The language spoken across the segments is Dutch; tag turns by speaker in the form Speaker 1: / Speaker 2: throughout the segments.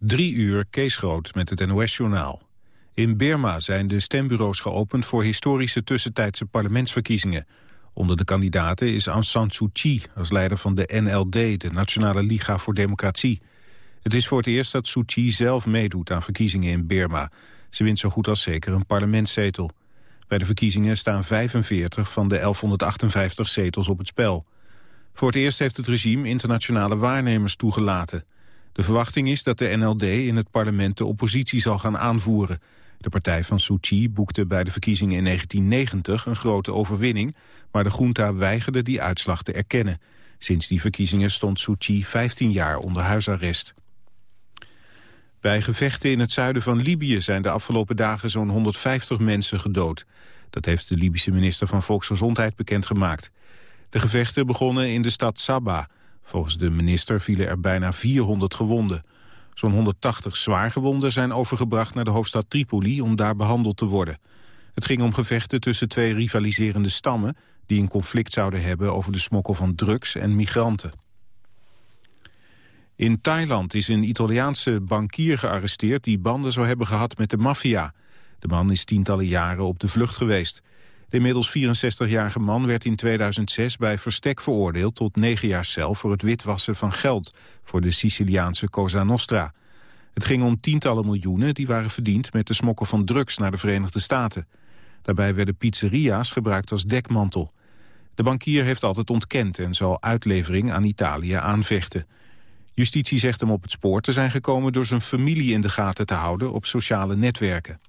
Speaker 1: Drie uur, Kees Groot met het NOS-journaal. In Burma zijn de stembureaus geopend voor historische tussentijdse parlementsverkiezingen. Onder de kandidaten is Aung San Suu Kyi als leider van de NLD, de Nationale Liga voor Democratie. Het is voor het eerst dat Suu Kyi zelf meedoet aan verkiezingen in Burma. Ze wint zo goed als zeker een parlementszetel. Bij de verkiezingen staan 45 van de 1158 zetels op het spel. Voor het eerst heeft het regime internationale waarnemers toegelaten. De verwachting is dat de NLD in het parlement de oppositie zal gaan aanvoeren. De partij van Suu boekte bij de verkiezingen in 1990 een grote overwinning, maar de junta weigerde die uitslag te erkennen. Sinds die verkiezingen stond Suu Kyi 15 jaar onder huisarrest. Bij gevechten in het zuiden van Libië zijn de afgelopen dagen zo'n 150 mensen gedood. Dat heeft de Libische minister van Volksgezondheid bekendgemaakt. De gevechten begonnen in de stad Sabah. Volgens de minister vielen er bijna 400 gewonden. Zo'n 180 zwaargewonden zijn overgebracht naar de hoofdstad Tripoli om daar behandeld te worden. Het ging om gevechten tussen twee rivaliserende stammen die een conflict zouden hebben over de smokkel van drugs en migranten. In Thailand is een Italiaanse bankier gearresteerd die banden zou hebben gehad met de maffia. De man is tientallen jaren op de vlucht geweest. De inmiddels 64-jarige man werd in 2006 bij verstek veroordeeld tot negen jaar cel voor het witwassen van geld voor de Siciliaanse Cosa Nostra. Het ging om tientallen miljoenen die waren verdiend met de smokkel van drugs naar de Verenigde Staten. Daarbij werden pizzeria's gebruikt als dekmantel. De bankier heeft altijd ontkend en zal uitlevering aan Italië aanvechten. Justitie zegt hem op het spoor te zijn gekomen door zijn familie in de gaten te houden op sociale netwerken.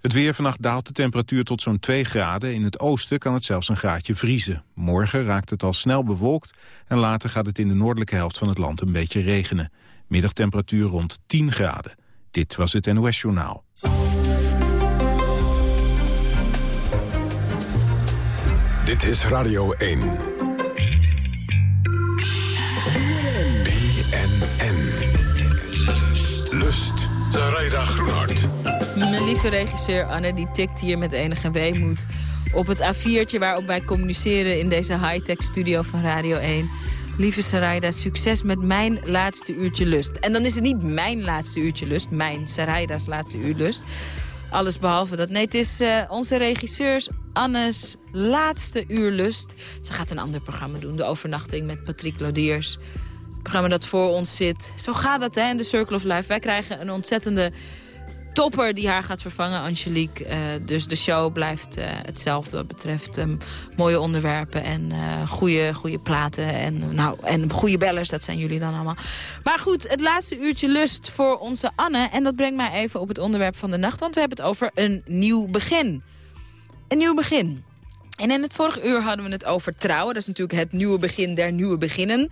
Speaker 1: Het weer vannacht daalt de temperatuur tot zo'n 2 graden. In het oosten kan het zelfs een graadje vriezen. Morgen raakt het al snel bewolkt en later gaat het in de noordelijke helft van het land een beetje regenen. Middagtemperatuur rond 10 graden. Dit was het NOS Journaal.
Speaker 2: Dit is Radio 1. BNN. Lust. Zaraida Groenhart.
Speaker 3: Mijn lieve regisseur Anne die tikt hier met enige weemoed op het A4'tje waarop wij communiceren in deze high-tech studio van Radio 1. Lieve Sarayda, succes met mijn laatste uurtje lust. En dan is het niet mijn laatste uurtje lust, mijn Sarayda's laatste uur lust. Alles behalve dat. Nee, het is uh, onze regisseurs Anne's laatste uur lust. Ze gaat een ander programma doen, De Overnachting met Patrick Lodiers. Het programma dat voor ons zit. Zo gaat dat hè, in de Circle of Life. Wij krijgen een ontzettende topper die haar gaat vervangen, Angelique. Uh, dus de show blijft uh, hetzelfde wat betreft um, mooie onderwerpen en uh, goede, goede platen. En, nou, en goede bellers, dat zijn jullie dan allemaal. Maar goed, het laatste uurtje lust voor onze Anne. En dat brengt mij even op het onderwerp van de nacht. Want we hebben het over een nieuw begin. Een nieuw begin. En in het vorige uur hadden we het over trouwen. Dat is natuurlijk het nieuwe begin der nieuwe beginnen.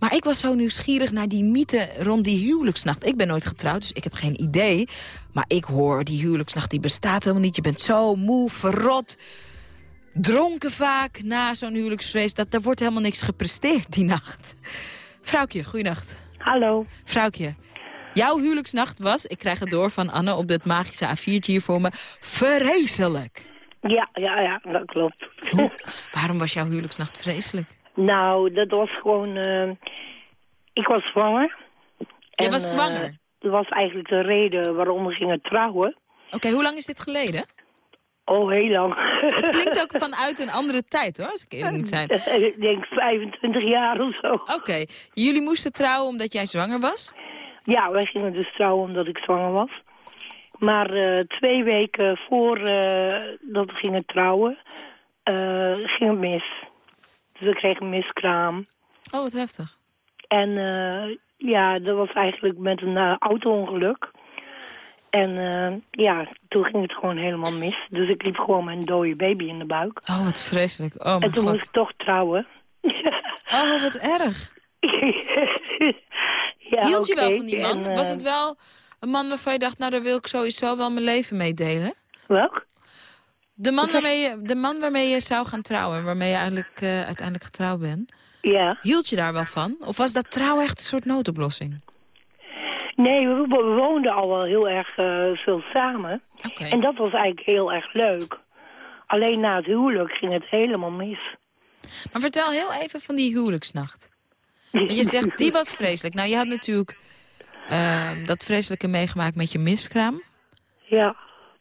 Speaker 3: Maar ik was zo nieuwsgierig naar die mythe rond die huwelijksnacht. Ik ben nooit getrouwd, dus ik heb geen idee. Maar ik hoor, die huwelijksnacht die bestaat helemaal niet. Je bent zo moe, verrot, dronken vaak na zo'n huwelijksfeest. Dat, daar wordt helemaal niks gepresteerd die nacht. Vrouwtje, goeienacht.
Speaker 4: Hallo.
Speaker 3: Vrouwtje, jouw huwelijksnacht was, ik krijg het door van Anne op dat magische A4'tje hier voor me, vreselijk.
Speaker 4: Ja, ja, ja, dat klopt.
Speaker 3: Hoe, waarom was jouw huwelijksnacht vreselijk?
Speaker 4: Nou, dat was gewoon... Uh, ik was zwanger.
Speaker 3: Je was zwanger? Uh,
Speaker 4: dat was eigenlijk de reden waarom we gingen trouwen.
Speaker 3: Oké, okay, hoe lang is dit geleden?
Speaker 4: Oh, heel lang.
Speaker 3: Het klinkt ook vanuit een andere tijd, hoor, als ik eerlijk moet zijn.
Speaker 4: Ik denk 25 jaar of zo.
Speaker 3: Oké. Okay. Jullie moesten trouwen omdat jij zwanger was?
Speaker 4: Ja, wij gingen dus trouwen omdat ik zwanger was. Maar uh, twee weken voor dat we gingen trouwen, ging het mis. Dus ik kreeg een miskraam.
Speaker 3: Oh, wat heftig.
Speaker 4: En uh, ja, dat was eigenlijk met een uh, auto-ongeluk. En uh, ja, toen ging het gewoon helemaal mis. Dus ik liep gewoon met een dode baby in de buik.
Speaker 3: Oh, wat vreselijk. Oh,
Speaker 4: en toen
Speaker 3: God.
Speaker 4: moest ik toch trouwen.
Speaker 3: oh, wat erg.
Speaker 4: ja,
Speaker 3: Hield je
Speaker 4: okay.
Speaker 3: wel van die man?
Speaker 4: En,
Speaker 3: Was het wel een man waarvan je dacht, nou daar wil ik sowieso wel mijn leven mee delen?
Speaker 4: Welk?
Speaker 3: De man, waarmee je, de man waarmee je zou gaan trouwen, waarmee je eigenlijk, uh, uiteindelijk getrouwd bent.
Speaker 4: Ja.
Speaker 3: Hield je daar wel van? Of was dat trouw echt een soort noodoplossing?
Speaker 4: Nee, we, we woonden al wel heel erg uh, veel samen.
Speaker 3: Okay.
Speaker 4: En dat was eigenlijk heel erg leuk. Alleen na het huwelijk ging het helemaal mis.
Speaker 3: Maar vertel heel even van die huwelijksnacht. Want je zegt, die was vreselijk. Nou, je had natuurlijk ehm, dat vreselijke meegemaakt met je miskraam.
Speaker 4: Ja.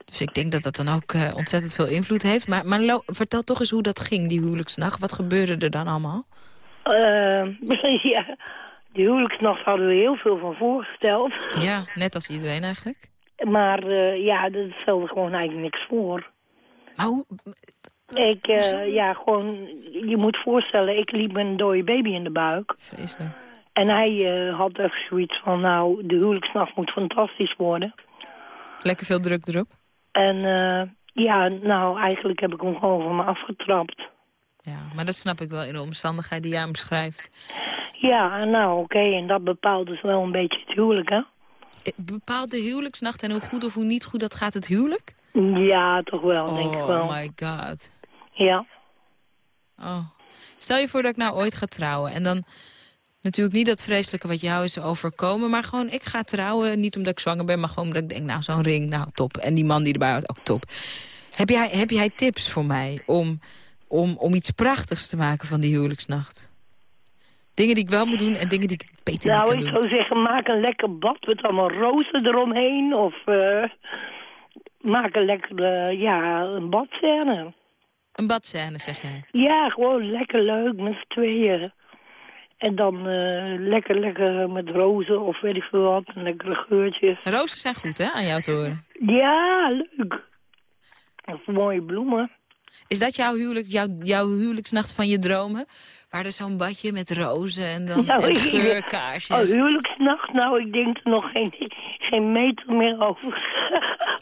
Speaker 3: Dus ik denk dat dat dan ook eh, ontzettend veel invloed heeft. Maar, maar vertel toch eens hoe dat ging, die huwelijksnacht. Wat gebeurde er dan allemaal?
Speaker 4: Uh, ja, die huwelijksnacht hadden we heel veel van voorgesteld.
Speaker 3: Ja, net als iedereen eigenlijk.
Speaker 4: Maar uh, ja, dat stelde gewoon eigenlijk niks voor.
Speaker 3: Maar hoe...
Speaker 4: Ik, uh, ja, gewoon, je moet voorstellen, ik liep een dode baby in de buik.
Speaker 3: Vreselijk.
Speaker 4: En hij uh, had even zoiets van, nou, de huwelijksnacht moet fantastisch worden.
Speaker 3: Lekker veel druk erop?
Speaker 4: En uh, ja, nou, eigenlijk heb ik hem gewoon van me afgetrapt.
Speaker 3: Ja, maar dat snap ik wel in de omstandigheid die jij omschrijft.
Speaker 4: Ja, nou, oké, en dat bepaalt dus wel een beetje het huwelijk, hè?
Speaker 3: Bepaalt de huwelijksnacht en hoe goed of hoe niet goed dat gaat het huwelijk?
Speaker 4: Ja, toch wel, denk ik wel.
Speaker 3: Oh my god.
Speaker 4: Ja.
Speaker 3: Oh. Stel je voor dat ik nou ooit ga trouwen en dan... Natuurlijk niet dat vreselijke wat jou is overkomen... maar gewoon, ik ga trouwen, niet omdat ik zwanger ben... maar gewoon omdat ik denk, nou, zo'n ring, nou, top. En die man die erbij hoort, ook top. Heb jij, heb jij tips voor mij om, om, om iets prachtigs te maken van die huwelijksnacht? Dingen die ik wel moet doen en dingen die ik beter
Speaker 4: nou,
Speaker 3: niet kan doen.
Speaker 4: Nou, ik zou zeggen, maak een lekker bad met allemaal rozen eromheen. Of uh, maak een lekker, uh, ja, een badscène.
Speaker 3: Een badscène, zeg jij?
Speaker 4: Ja, gewoon lekker leuk met z'n tweeën. En dan uh, lekker, lekker met rozen of weet ik veel wat. En lekkere geurtjes.
Speaker 3: Rozen zijn goed, hè, aan jou te horen?
Speaker 4: Ja, leuk. Of mooie bloemen.
Speaker 3: Is dat jouw, huwelijk, jouw, jouw huwelijksnacht van je dromen? Waar er zo'n badje met rozen en dan
Speaker 4: nou,
Speaker 3: en geurkaarsjes?
Speaker 4: Oh, huwelijksnacht? Nou, ik denk er nog geen, geen meter meer over.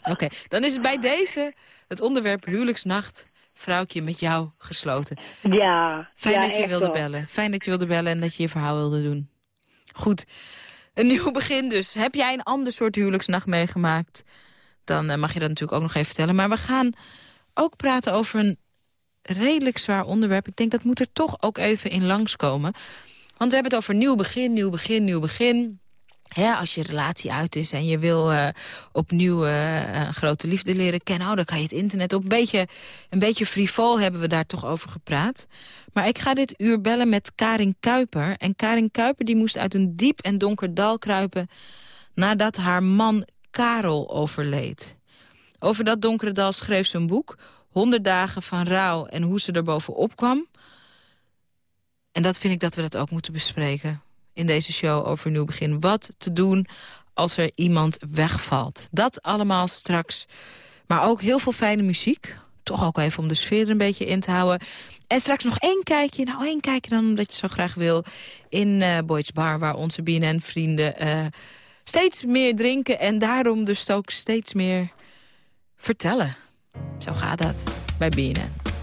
Speaker 3: Oké, okay, dan is het bij deze het onderwerp huwelijksnacht vrouwtje met jou gesloten.
Speaker 4: Ja.
Speaker 3: Fijn
Speaker 4: ja,
Speaker 3: dat je wilde
Speaker 4: wel.
Speaker 3: bellen. Fijn dat je wilde bellen en dat je je verhaal wilde doen. Goed. Een nieuw begin dus. Heb jij een ander soort huwelijksnacht meegemaakt? Dan uh, mag je dat natuurlijk ook nog even vertellen. Maar we gaan ook praten over een redelijk zwaar onderwerp. Ik denk dat moet er toch ook even in langskomen. Want we hebben het over nieuw begin, nieuw begin, nieuw begin. Ja, als je relatie uit is en je wil uh, opnieuw uh, een grote liefde leren kennen... Oh, dan kan je het internet op. Een beetje, een beetje frivol hebben we daar toch over gepraat. Maar ik ga dit uur bellen met Karin Kuiper. En Karin Kuiper die moest uit een diep en donker dal kruipen... nadat haar man Karel overleed. Over dat donkere dal schreef ze een boek... 100 dagen van rouw en hoe ze er bovenop kwam. En dat vind ik dat we dat ook moeten bespreken in deze show over Nieuw Begin. Wat te doen als er iemand wegvalt. Dat allemaal straks. Maar ook heel veel fijne muziek. Toch ook even om de sfeer er een beetje in te houden. En straks nog één kijkje, nou één kijkje dan omdat je zo graag wil... in uh, Boyd's Bar, waar onze BNN-vrienden uh, steeds meer drinken... en daarom dus ook steeds meer vertellen. Zo gaat dat bij BNN.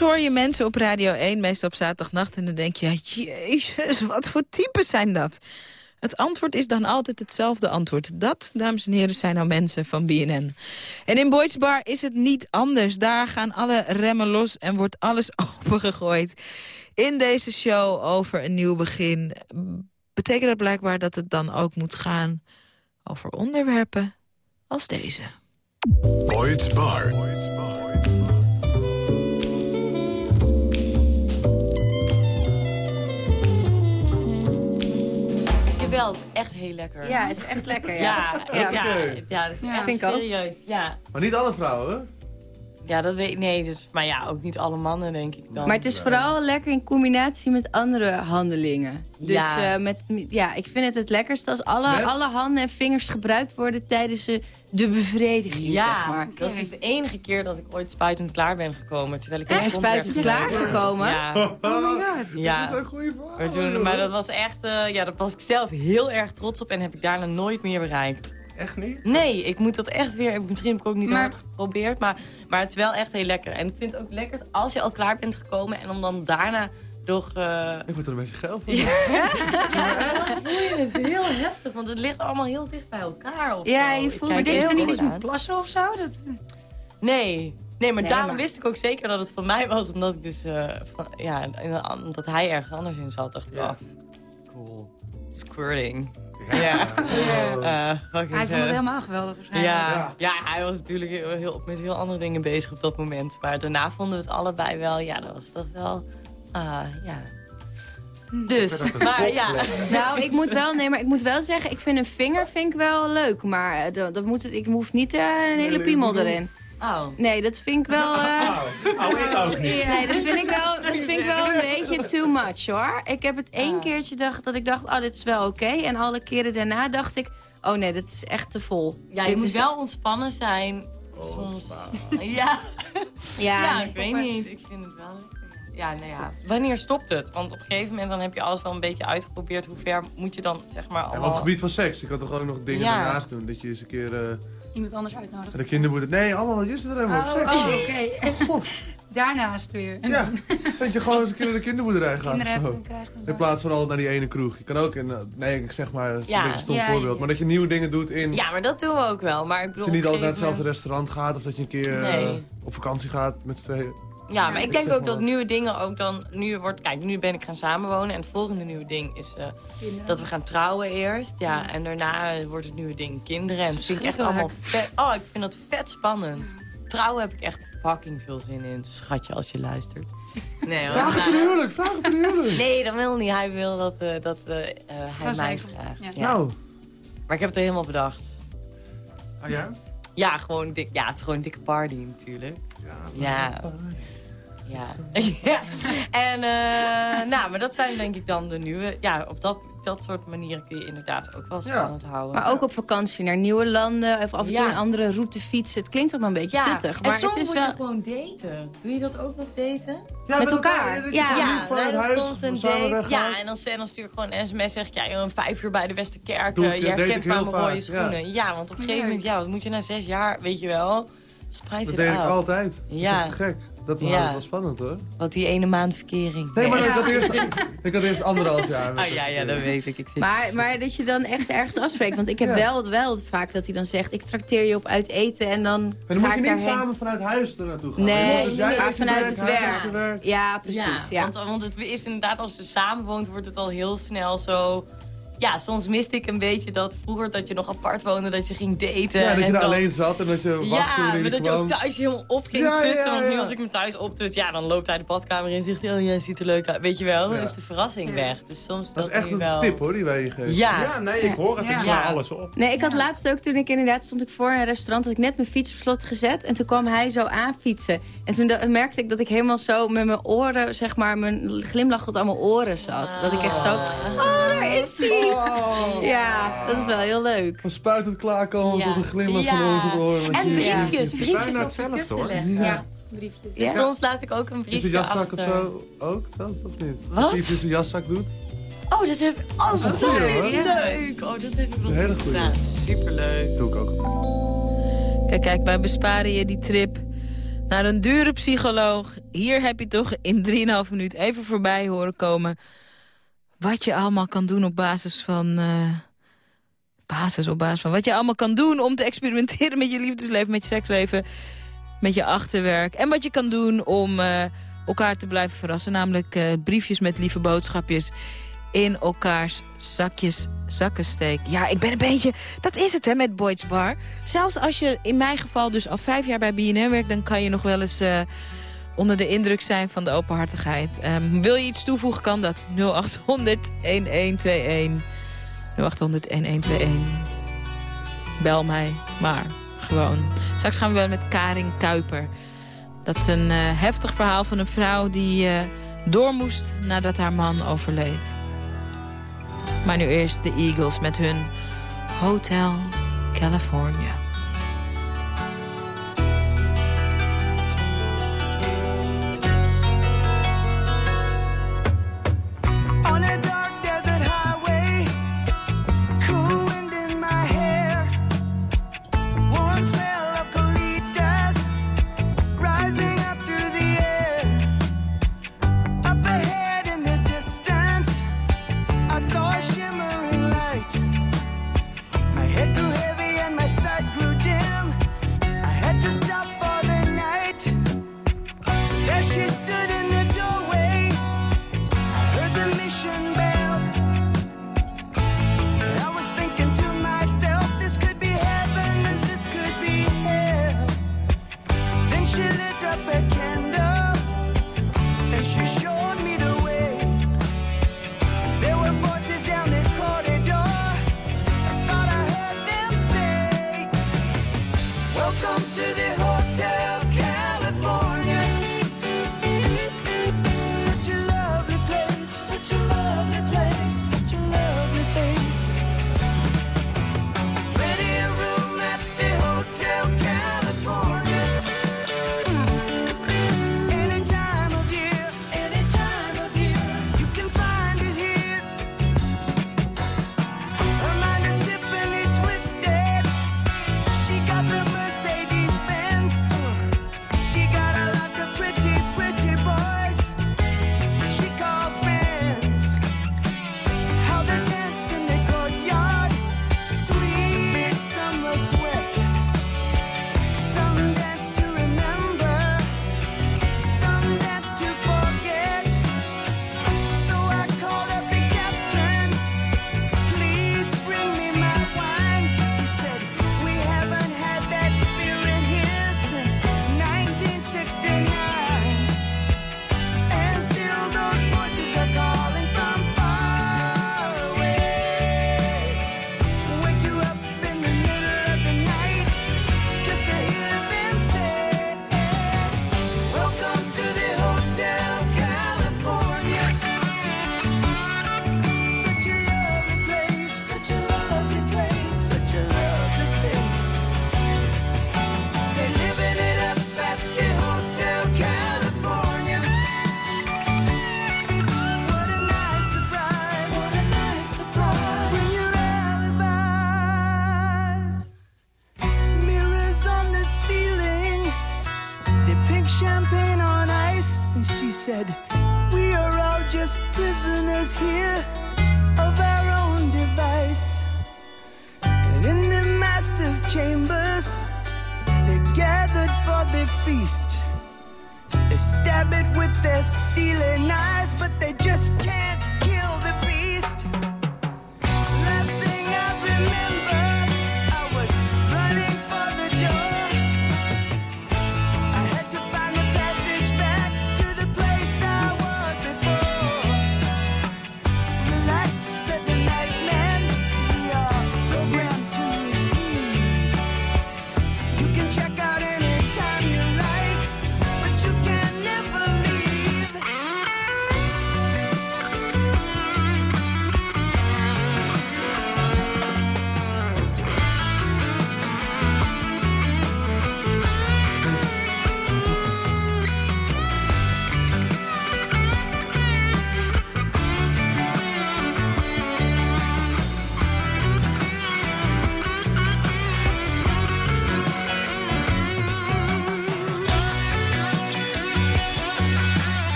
Speaker 3: Hoor je mensen op Radio 1, meestal op zaterdagnacht... en dan denk je, jezus, wat voor types zijn dat? Het antwoord is dan altijd hetzelfde antwoord. Dat, dames en heren, zijn nou mensen van BNN. En in Boyd's Bar is het niet anders. Daar gaan alle remmen los en wordt alles opengegooid. In deze show over een nieuw begin... betekent dat blijkbaar dat het dan ook moet gaan... over onderwerpen als deze.
Speaker 2: Bar.
Speaker 5: Het is echt heel lekker.
Speaker 6: Ja, het is echt lekker. Ja,
Speaker 5: Ja, ja, ja, dat is
Speaker 6: Ja,
Speaker 5: echt
Speaker 6: vind ik ook.
Speaker 5: serieus. Ja.
Speaker 7: Maar niet alle vrouwen, hè?
Speaker 5: Ja, dat weet ik. Nee, dus, maar ja, ook niet alle mannen, denk ik dan.
Speaker 6: Maar het is vooral lekker in combinatie met andere handelingen. Dus
Speaker 5: Ja.
Speaker 6: eh, met, ja, ik vind het het lekkerst als alle,
Speaker 7: Met?
Speaker 6: alle handen en vingers gebruikt worden tijdens eh, de bevrediging,
Speaker 5: ja,
Speaker 6: zeg maar.
Speaker 5: dat is de enige keer dat ik ooit spuitend klaar ben gekomen. Terwijl ik
Speaker 6: Echt?
Speaker 5: een
Speaker 6: Spuitend klaar
Speaker 5: gezeten.
Speaker 6: gekomen?
Speaker 5: Ja.
Speaker 6: Oh my god.
Speaker 5: ja.
Speaker 7: Dat is een goede.
Speaker 5: Maar, toen, maar dat was echt, eh, ja, daar was ik zelf heel erg trots op en heb ik daarna nooit meer bereikt.
Speaker 7: Echt niet?
Speaker 5: Nee, ik moet dat echt weer. Misschien heb ik ook niet
Speaker 6: Maar-
Speaker 5: hard geprobeerd, maar, maar het is wel echt heel lekker. En ik vind het ook lekker als je al klaar bent gekomen en om dan daarna nog. eh,
Speaker 7: Ik moet er een beetje geld voor.
Speaker 5: Ja, dan voel je het heel heftig, want het ligt allemaal heel dicht bij elkaar. Of
Speaker 6: Ja, je
Speaker 5: Ik
Speaker 6: voelt het
Speaker 5: heel
Speaker 6: niet eens plassen of zo. Dat...
Speaker 5: Nee. Nee, maar
Speaker 6: Nee,
Speaker 5: daarom
Speaker 6: maar-
Speaker 5: wist ik ook zeker dat het van mij was. Omdat ik dus, eh, van, ja, omdat hij ergens anders in zat. Dacht ik,
Speaker 7: Ja.
Speaker 5: oh, cool. Squirting. Ja. Eh, fucking
Speaker 8: Hij vond het helemaal geweldig waarschijnlijk.
Speaker 5: Ja, ja, hij was natuurlijk heel, heel- met heel andere dingen bezig op dat moment. Maar daarna vonden we het allebei wel, ja, dat was toch wel, ah, ja. Dus, maar ja.
Speaker 6: Nou, ik moet wel, nee, maar ik moet wel zeggen, ik vind een vinger vind ik wel leuk. Maar eh, dat, dat moet ik hoef niet eh, een hele piemel erin.
Speaker 5: Oh.
Speaker 6: Nee, dat vind ik wel... eh,
Speaker 7: Oh, ik ook niet.
Speaker 6: Nee, dat vind ik wel, dat vind ik wel een beetje too much hoor. Ik heb het één
Speaker 5: Ah.
Speaker 6: keertje dacht, dat ik dacht, oh, dit is wel oké. En alle keren daarna dacht ik, oh nee, dit is echt te vol.
Speaker 5: Ja, je
Speaker 6: Dit
Speaker 5: moet
Speaker 6: is-
Speaker 5: wel ontspannen zijn. Soms. Ja,
Speaker 6: Ja,
Speaker 5: ja ik weet niet. Ik vind het wel lekker. Ja, nou ja. Wanneer stopt het? Want op een gegeven moment dan heb je alles wel een beetje uitgeprobeerd. Hoe ver moet je dan, zeg maar,
Speaker 7: Ja, maar op het gebied van seks. Ik had toch ook nog dingen
Speaker 5: Ja.
Speaker 7: daarnaast doen. Dat je eens een keer eh,
Speaker 8: Iemand anders uitnodigen.
Speaker 7: de kindermoeder... Nee, allemaal is er helemaal op
Speaker 8: Oh,
Speaker 7: seks.
Speaker 8: oh, oké.
Speaker 7: God.
Speaker 8: Daarnaast weer.
Speaker 7: Ja, dat je gewoon eens een keer naar de kinderboerderij gaat.
Speaker 8: kinderen hebt en krijgt
Speaker 7: In plaats van altijd naar die ene kroeg. Je kan ook in... eh, Nee, ik zeg maar, dat is
Speaker 5: Ja.
Speaker 7: een beetje een stom
Speaker 8: Ja,
Speaker 7: voorbeeld.
Speaker 8: ja.
Speaker 7: Maar dat je nieuwe dingen doet in...
Speaker 5: Ja, maar dat doen we ook wel. Maar ik bedoel,
Speaker 7: Dat je niet
Speaker 5: op
Speaker 7: altijd naar hetzelfde restaurant gaat. Of dat je een keer eh, op vakantie gaat met z'n tweeën.
Speaker 5: Ja, maar ik denk ook dat nieuwe dingen ook dan... Nu wordt, kijk, nu ben ik gaan samenwonen. En het volgende nieuwe ding is eh, dat we gaan trouwen eerst. Ja, en daarna eh, wordt het nieuwe ding kinderen. En dat vind ik echt allemaal vet. Oh, ik vind dat vet spannend. Trouwen heb ik echt fucking veel zin in. Schatje, als je luistert. Nee hoor.
Speaker 7: Vraag het een huwelijk, vraag het een huwelijk.
Speaker 5: Nee, dat wil niet. Hij wil dat, eh, dat hij mij vraagt. Ja.
Speaker 8: ja.
Speaker 7: Nou.
Speaker 5: Maar ik heb het er helemaal bedacht.
Speaker 7: Ah ja?
Speaker 5: Ja, gewoon dik, ja, het is gewoon een dikke party natuurlijk. Ja. Ja. ja. En, eh, nou, maar dat zijn denk ik dan de nieuwe... Ja, op dat, dat soort manieren kun je inderdaad ook wel
Speaker 7: Ja.
Speaker 5: spannend houden.
Speaker 6: Maar ook op vakantie naar nieuwe landen of af en toe
Speaker 5: Ja.
Speaker 6: een andere route fietsen. Het klinkt allemaal een beetje
Speaker 5: ja.
Speaker 6: tuttig,
Speaker 5: en
Speaker 6: maar
Speaker 5: soms
Speaker 6: het is
Speaker 5: moet
Speaker 6: wel...
Speaker 5: je gewoon daten. Doe je dat ook nog daten?
Speaker 7: Ja,
Speaker 6: Met elkaar.
Speaker 7: dat
Speaker 6: Ja.
Speaker 5: Ja,
Speaker 7: huis
Speaker 5: soms een date. Ja, en dan, en dan stuur ik gewoon een sms. Zeg ik, ja, joh, vijf uur bij de Westerkerk.
Speaker 7: Doe
Speaker 5: eh, je
Speaker 7: dat
Speaker 5: herkent maar mijn rode
Speaker 7: ja.
Speaker 5: schoenen. Ja. want op een gegeven moment, ja, wat moet je na zes jaar, weet je wel.
Speaker 7: Dat
Speaker 5: het
Speaker 7: deed ik altijd. Dat is
Speaker 5: Ja.
Speaker 7: echt te gek. Dat was
Speaker 5: Ja.
Speaker 7: wel spannend hoor.
Speaker 5: Wat die ene maand verkering.
Speaker 7: Nee, maar ik, had eerst, ik had eerst anderhalf jaar. met
Speaker 5: Oh ja, ja, dat weet ik. ik zit
Speaker 6: Maar, maar dat je dan echt ergens afspreekt. Want ik heb
Speaker 7: Ja.
Speaker 6: wel, wel vaak dat hij dan zegt... ik trakteer je op uit eten en dan
Speaker 7: En dan
Speaker 6: ga
Speaker 7: moet je
Speaker 6: ik
Speaker 7: niet
Speaker 6: daarheen.
Speaker 7: samen vanuit huis er naartoe gaan.
Speaker 6: Nee,
Speaker 7: Dus jij
Speaker 6: maar vanuit het werk. Ja, precies. Ja,
Speaker 5: Want, want het is inderdaad, als je samen woont, wordt het al heel snel zo... ja, soms miste ik een beetje dat vroeger dat je nog apart woonde, dat je ging daten.
Speaker 7: Ja, dat je
Speaker 5: en
Speaker 7: daar
Speaker 5: dan-
Speaker 7: alleen zat en dat je wachtte
Speaker 5: Ja, maar dat je ook thuis helemaal op ging
Speaker 7: Ja, ja,
Speaker 5: tutten. Want nu als ik me thuis optut, ja, dan loopt hij de badkamer in en zegt hij... Oh, jij ziet er leuk uit. Weet je wel, dan
Speaker 7: Ja.
Speaker 5: is de verrassing weg. Dus soms
Speaker 7: Dat
Speaker 5: dat,
Speaker 7: is echt een
Speaker 5: wel...
Speaker 7: tip hoor, die wij je geven.
Speaker 5: Ja.
Speaker 9: Ja, nee, ik hoor het. Ik
Speaker 8: Ja.
Speaker 9: sla alles op.
Speaker 6: Nee, ik had laatst ook toen ik inderdaad stond ik voor een restaurant, had ik net mijn fiets op slot gezet en toen kwam hij zo aanfietsen. En toen merkte ik dat ik helemaal zo met mijn oren, zeg maar, mijn glimlach tot aan mijn oren zat. Dat ik echt zo, oh, daar is hij. Ja, dat is wel heel leuk.
Speaker 7: Van spuitend klaarkomen
Speaker 5: Ja.
Speaker 7: tot een glimlach
Speaker 5: Ja.
Speaker 7: van de oren.
Speaker 5: En briefjes, briefjes op je kussen
Speaker 9: hoor.
Speaker 5: leggen.
Speaker 8: Ja, briefjes.
Speaker 5: Dus soms laat ik ook een
Speaker 7: Is
Speaker 5: briefje
Speaker 7: een jaszak
Speaker 5: achter.
Speaker 7: of zo ook dan, of niet?
Speaker 5: Wat?
Speaker 7: Als je iets in zijn jaszak doet?
Speaker 5: Oh, dat, heb... oh,
Speaker 7: is een
Speaker 5: dat
Speaker 7: goeie,
Speaker 5: is
Speaker 7: hoor.
Speaker 5: leuk. Oh, dat heb ik nog
Speaker 7: Een
Speaker 5: niet gedaan. Superleuk.
Speaker 7: Doe ik ook.
Speaker 10: Kijk, kijk, wij besparen je die trip naar een dure psycholoog. Hier heb je toch in 3,5 minuut even voorbij horen komen... wat je allemaal kan doen op basis van... eh, basis op basis van wat je allemaal kan doen om te experimenteren met je liefdesleven, met je seksleven, met je achterwerk. En wat je kan doen om eh, elkaar te blijven verrassen. Namelijk eh, briefjes met lieve boodschapjes in elkaars zakjes, zakken steken. Ja, ik ben een beetje... Dat is het, hè, met Boyd's Bar. Zelfs als je in mijn geval dus al vijf jaar bij BNN werkt... dan kan je nog wel eens onder de indruk zijn van de openhartigheid. Ehm, wil je iets toevoegen, kan dat. 0800 1121. 0800 1121. Bel mij, maar gewoon. Straks gaan we wel met Karin Kuiper. Dat is een eh, heftig verhaal van een vrouw die eh, door moest nadat haar man overleed. Maar nu eerst de Eagles met hun Hotel California.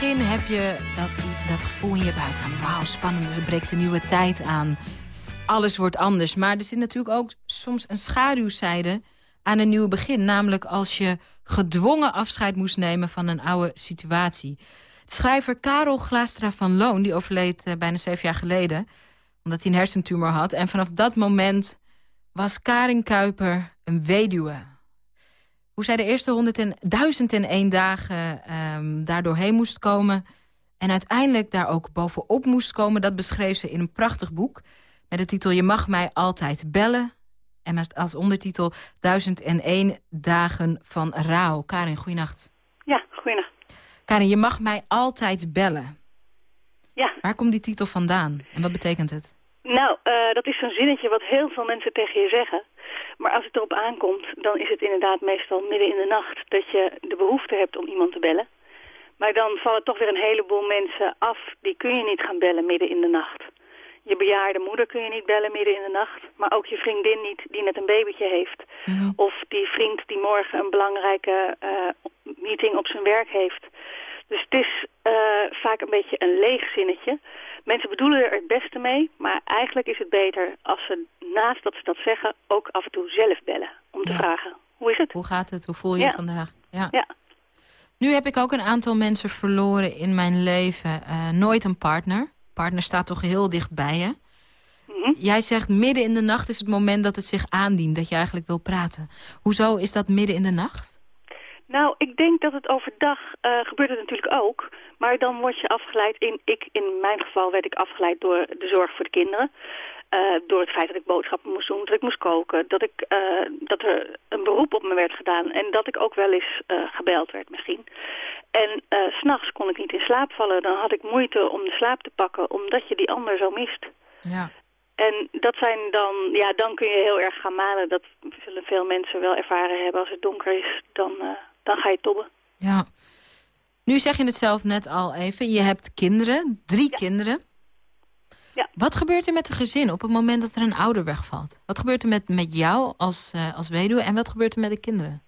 Speaker 3: Begin heb je dat, dat gevoel in je buik van... wauw, spannend, er breekt een nieuwe tijd aan. Alles wordt anders. Maar er zit natuurlijk ook soms een schaduwzijde aan een nieuw begin. Namelijk als je gedwongen afscheid moest nemen van een oude situatie. Schrijver Karel Glaastra van Loon, die overleed eh, bijna zeven jaar geleden... omdat hij een hersentumor had. En vanaf dat moment was Karin Kuiper een weduwe. Hoe zij de eerste 1001 dagen um, daardoor heen moest komen... en uiteindelijk daar ook bovenop moest komen... dat beschreef ze in een prachtig boek... met de titel Je mag mij altijd bellen... en als ondertitel 1001 dagen van rouw. Karin, goeienacht.
Speaker 11: Ja, goeienacht.
Speaker 3: Karin, je mag mij altijd bellen.
Speaker 11: Ja.
Speaker 3: Waar komt die titel vandaan en wat betekent het?
Speaker 11: Nou, uh, dat is zo'n zinnetje wat heel veel mensen tegen je zeggen. Maar als het erop aankomt, dan is het inderdaad meestal midden in de nacht... dat je de behoefte hebt om iemand te bellen. Maar dan vallen toch weer een heleboel mensen af. Die kun je niet gaan bellen midden in de nacht. Je bejaarde moeder kun je niet bellen midden in de nacht. Maar ook je vriendin niet die net een babytje heeft.
Speaker 3: Mhm.
Speaker 11: Of die vriend die morgen een belangrijke uh, meeting op zijn werk heeft. Dus het is uh, vaak een beetje een leeg zinnetje. Mensen bedoelen er het beste mee, maar eigenlijk is het beter als ze naast dat ze dat zeggen ook af en toe zelf bellen. Om te
Speaker 3: Ja.
Speaker 11: vragen, hoe is het?
Speaker 3: Hoe gaat het? Hoe voel je je vandaag? Ja.
Speaker 11: Ja.
Speaker 3: Nu heb ik ook een aantal mensen verloren in mijn leven. Eh, nooit een partner. Partner staat toch heel dicht bij je.
Speaker 11: Mhm.
Speaker 3: Jij zegt midden in de nacht is het moment dat het zich aandient. Dat je eigenlijk wil praten. Hoezo is dat midden in de nacht?
Speaker 11: Nou, ik denk dat het overdag eh, gebeurt het natuurlijk ook. Maar dan word je afgeleid in, ik, in mijn geval werd ik afgeleid door de zorg voor de kinderen. Eh, door het feit dat ik boodschappen moest doen, dat ik moest koken, dat, ik, eh, dat er een beroep op me werd gedaan en dat ik ook wel eens gebeld werd misschien. En s s'nachts kon ik niet in slaap vallen, dan had ik moeite om de slaap te pakken, omdat je die ander zo mist.
Speaker 3: Ja.
Speaker 11: En dat zijn dan, ja, dan kun je heel erg gaan malen. Dat zullen veel mensen wel ervaren hebben. Als het donker is, dan, dan ga je tobben.
Speaker 3: ja. Nu zeg je het zelf net al even. Je hebt kinderen. Drie kinderen.
Speaker 11: Ja.
Speaker 3: Wat gebeurt er met een gezin op het moment dat er een ouder wegvalt? Wat gebeurt er met, met jou als, eh, als weduwe en wat gebeurt er met de kinderen?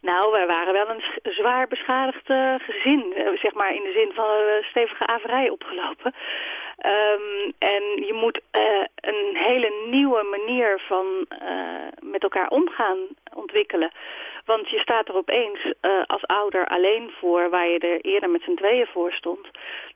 Speaker 11: Nou, wij waren wel een zwaar beschadigd eh, gezin. eh, zeg maar in de zin van stevige averij opgelopen. Ehm, en je moet een hele nieuwe manier van met elkaar omgaan ontwikkelen. Want je staat er opeens eh, als ouder alleen voor, waar je er eerder met z'n tweeën voor stond.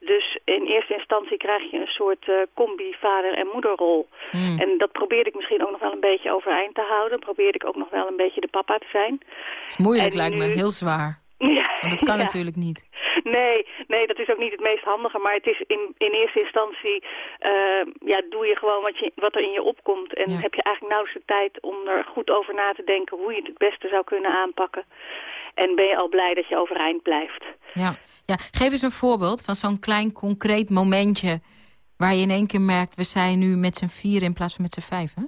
Speaker 11: Dus in eerste instantie krijg je een soort eh, combi vader- en moederrol.
Speaker 3: Hmm.
Speaker 11: En dat probeerde ik misschien ook nog wel een beetje overeind te houden. Probeerde ik ook nog wel een beetje de papa te zijn.
Speaker 3: Het is moeilijk,
Speaker 11: En
Speaker 3: lijkt me. Heel zwaar.
Speaker 11: Ja,
Speaker 3: Want dat kan
Speaker 11: ja.
Speaker 3: natuurlijk niet.
Speaker 11: Nee, nee, dat is ook niet het meest handige. Maar het is in, in eerste instantie, eh, ja, doe je gewoon wat, je, wat er in je opkomt. En
Speaker 3: Ja.
Speaker 11: heb je eigenlijk nauwelijks de tijd om er goed over na te denken hoe je het het beste zou kunnen aanpakken. En ben je al blij dat je overeind blijft.
Speaker 3: Ja. ja. Geef eens een voorbeeld van zo'n klein concreet momentje... waar je in één keer merkt, we zijn nu met z'n vier in plaats van met z'n vijf, hè?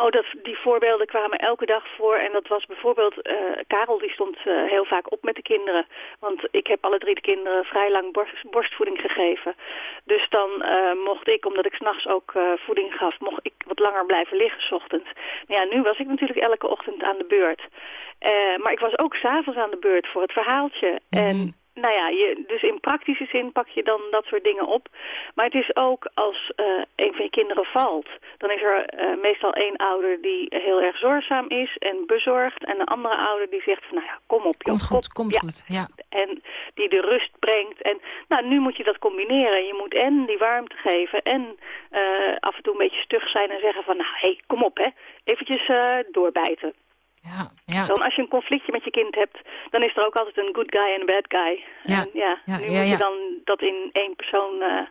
Speaker 11: Oh, dat, die voorbeelden kwamen elke dag voor. En dat was bijvoorbeeld, eh, Karel die stond eh, heel vaak op met de kinderen. Want ik heb alle drie de kinderen vrij lang borst, borstvoeding gegeven. Dus dan eh, mocht ik, omdat ik s'nachts ook voeding gaf, mocht ik wat langer blijven liggen 's ochtends. Maar ja, nu was ik natuurlijk elke ochtend aan de beurt. Maar ik was ook s'avonds aan de beurt voor het verhaaltje. En nou ja, je, dus in praktische zin pak je dan dat soort dingen op. Maar het is ook als eh, een van je kinderen valt, dan is er eh, meestal één ouder die heel erg zorgzaam is en bezorgd. En een andere ouder die zegt van, nou ja, kom op.
Speaker 3: Komt
Speaker 11: kom.
Speaker 3: goed, komt
Speaker 11: Ja,
Speaker 3: goed. Ja.
Speaker 11: En die de rust brengt. En nou, nu moet je dat combineren. Je moet en die warmte geven en eh, af en toe een beetje stug zijn en zeggen van, nou, hé, hey, kom op, hè. Eventjes doorbijten.
Speaker 3: Ja, ja.
Speaker 11: Dan als je een conflictje met je kind hebt, dan is er ook altijd een good guy en een bad guy.
Speaker 3: Ja,
Speaker 11: En ja,
Speaker 3: ja,
Speaker 11: nu
Speaker 3: ja,
Speaker 11: moet je dan dat in één persoon eh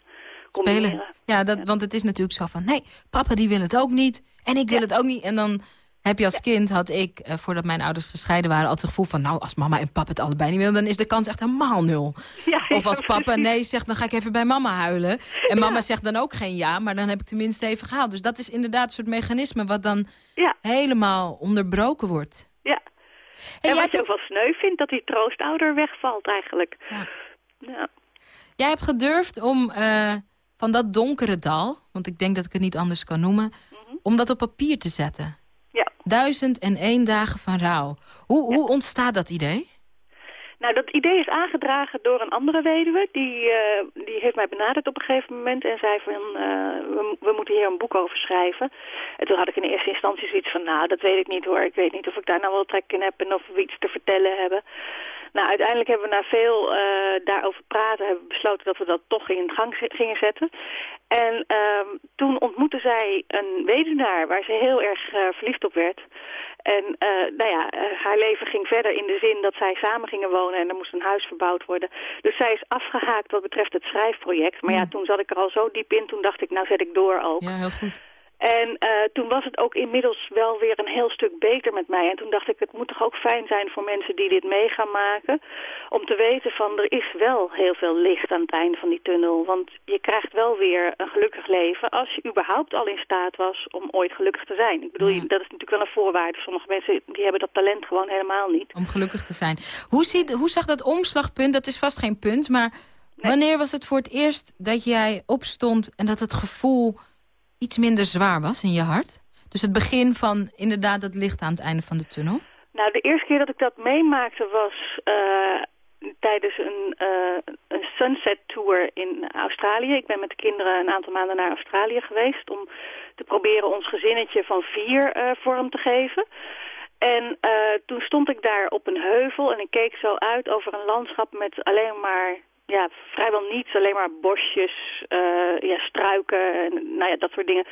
Speaker 11: combineren.
Speaker 3: spelen. Ja, dat, want het is natuurlijk zo van... nee, papa die wil het ook niet en ik wil het ook niet. En dan heb je als kind, had ik, eh, voordat mijn ouders gescheiden waren... altijd het gevoel van, nou, als mama en papa het allebei niet willen... dan is de kans echt helemaal nul.
Speaker 11: Ja,
Speaker 3: Of als papa
Speaker 11: precies.
Speaker 3: nee zegt, dan ga ik even bij mama huilen. En mama zegt dan ook geen ja, maar dan heb ik tenminste even gehaald. Dus dat is inderdaad een soort mechanisme... wat dan
Speaker 11: Ja,
Speaker 3: helemaal onderbroken wordt.
Speaker 11: ja.
Speaker 3: En
Speaker 11: wat je ook wel sneu vindt, dat die troostouder wegvalt eigenlijk.
Speaker 3: Ja. Jij hebt gedurfd om eh, van dat donkere dal... want ik denk dat ik het niet anders kan noemen... om dat op papier te zetten.
Speaker 11: Ja.
Speaker 3: Duizend en één dagen van rouw. Hoe, hoe ontstaat dat idee?
Speaker 11: Nou, dat idee is aangedragen door een andere weduwe. Die, eh, die heeft mij benaderd op een gegeven moment en zei van... eh, we, we moeten hier een boek over schrijven. En toen had ik in eerste instantie zoiets van... nou, dat weet ik niet hoor. Ik weet niet of ik daar nou wel trek in heb en of we iets te vertellen hebben. Nou, uiteindelijk hebben we na veel eh, daarover praten... hebben we besloten dat we dat toch in gang gingen zetten. En ehm, toen ontmoette zij een weduwnaar waar ze heel erg eh, verliefd op werd... En eh, nou ja, eh, haar leven ging verder in de zin dat zij samen gingen wonen en er moest een huis verbouwd worden. Dus zij is afgehaakt wat betreft het schrijfproject. Maar ja, toen zat ik er al zo diep in, toen dacht ik, nou zet ik door ook.
Speaker 3: Ja, heel goed.
Speaker 11: En eh, toen was het ook inmiddels wel weer een heel stuk beter met mij. En toen dacht ik, het moet toch ook fijn zijn voor mensen die dit mee gaan maken. Om te weten van, er is wel heel veel licht aan het einde van die tunnel. Want je krijgt wel weer een gelukkig leven als je überhaupt al in staat was om ooit gelukkig te zijn. Ik bedoel, dat is natuurlijk wel een voorwaarde. Sommige mensen die hebben dat talent gewoon helemaal niet.
Speaker 3: Om gelukkig te zijn. Hoe, ziet, hoe zag dat omslagpunt, dat is vast geen punt... maar wanneer was het voor het eerst dat jij opstond... en dat het gevoel iets minder zwaar was in je hart? Dus het begin van inderdaad dat licht aan het einde van de tunnel?
Speaker 11: Nou, de eerste keer dat ik dat meemaakte was eh, tijdens een, eh, een sunset tour in Australië. Ik ben met de kinderen een aantal maanden naar Australië geweest om te proberen ons gezinnetje van vier eh, vorm te geven. En toen stond ik daar op een heuvel en ik keek zo uit over een landschap met alleen maar, ja, vrijwel niets, alleen maar bosjes, eh, ja, struiken en nou ja, dat soort dingen.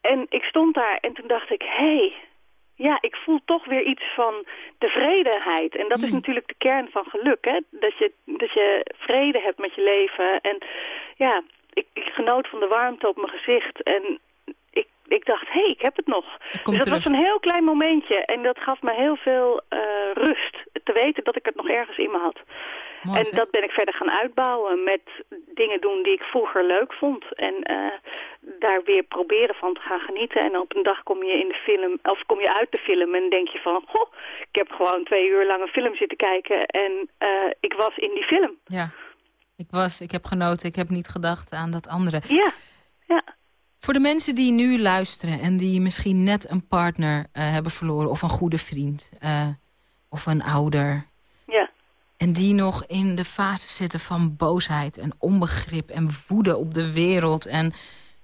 Speaker 11: En ik stond daar en toen dacht ik, hé, hey, ja, ik voel toch weer iets van tevredenheid. En dat is natuurlijk de kern van geluk, hè? Dat je, dat je vrede hebt met je leven. En ja, ik, ik genoot van de warmte op mijn gezicht. En ik, ik dacht, hé, hey, ik heb het nog. Dus dat
Speaker 3: terug.
Speaker 11: was een heel klein momentje. En dat gaf me heel veel eh, rust. Te weten dat ik het nog ergens in me had.
Speaker 3: Mooi,
Speaker 11: en dat ben ik verder gaan uitbouwen met dingen doen die ik vroeger leuk vond. En eh, daar weer proberen van te gaan genieten. En op een dag kom je in de film, of kom je uit de film en denk je van... Goh, ik heb gewoon twee uur lang een film zitten kijken en eh, ik was in die film.
Speaker 3: Ja. Ik was, ik heb genoten, ik heb niet gedacht aan dat andere.
Speaker 11: Ja, ja.
Speaker 3: Voor de mensen die nu luisteren en die misschien net een partner eh, hebben verloren... of een goede vriend, of een ouder... En die nog in de fase zitten van boosheid en onbegrip en woede op de wereld. En,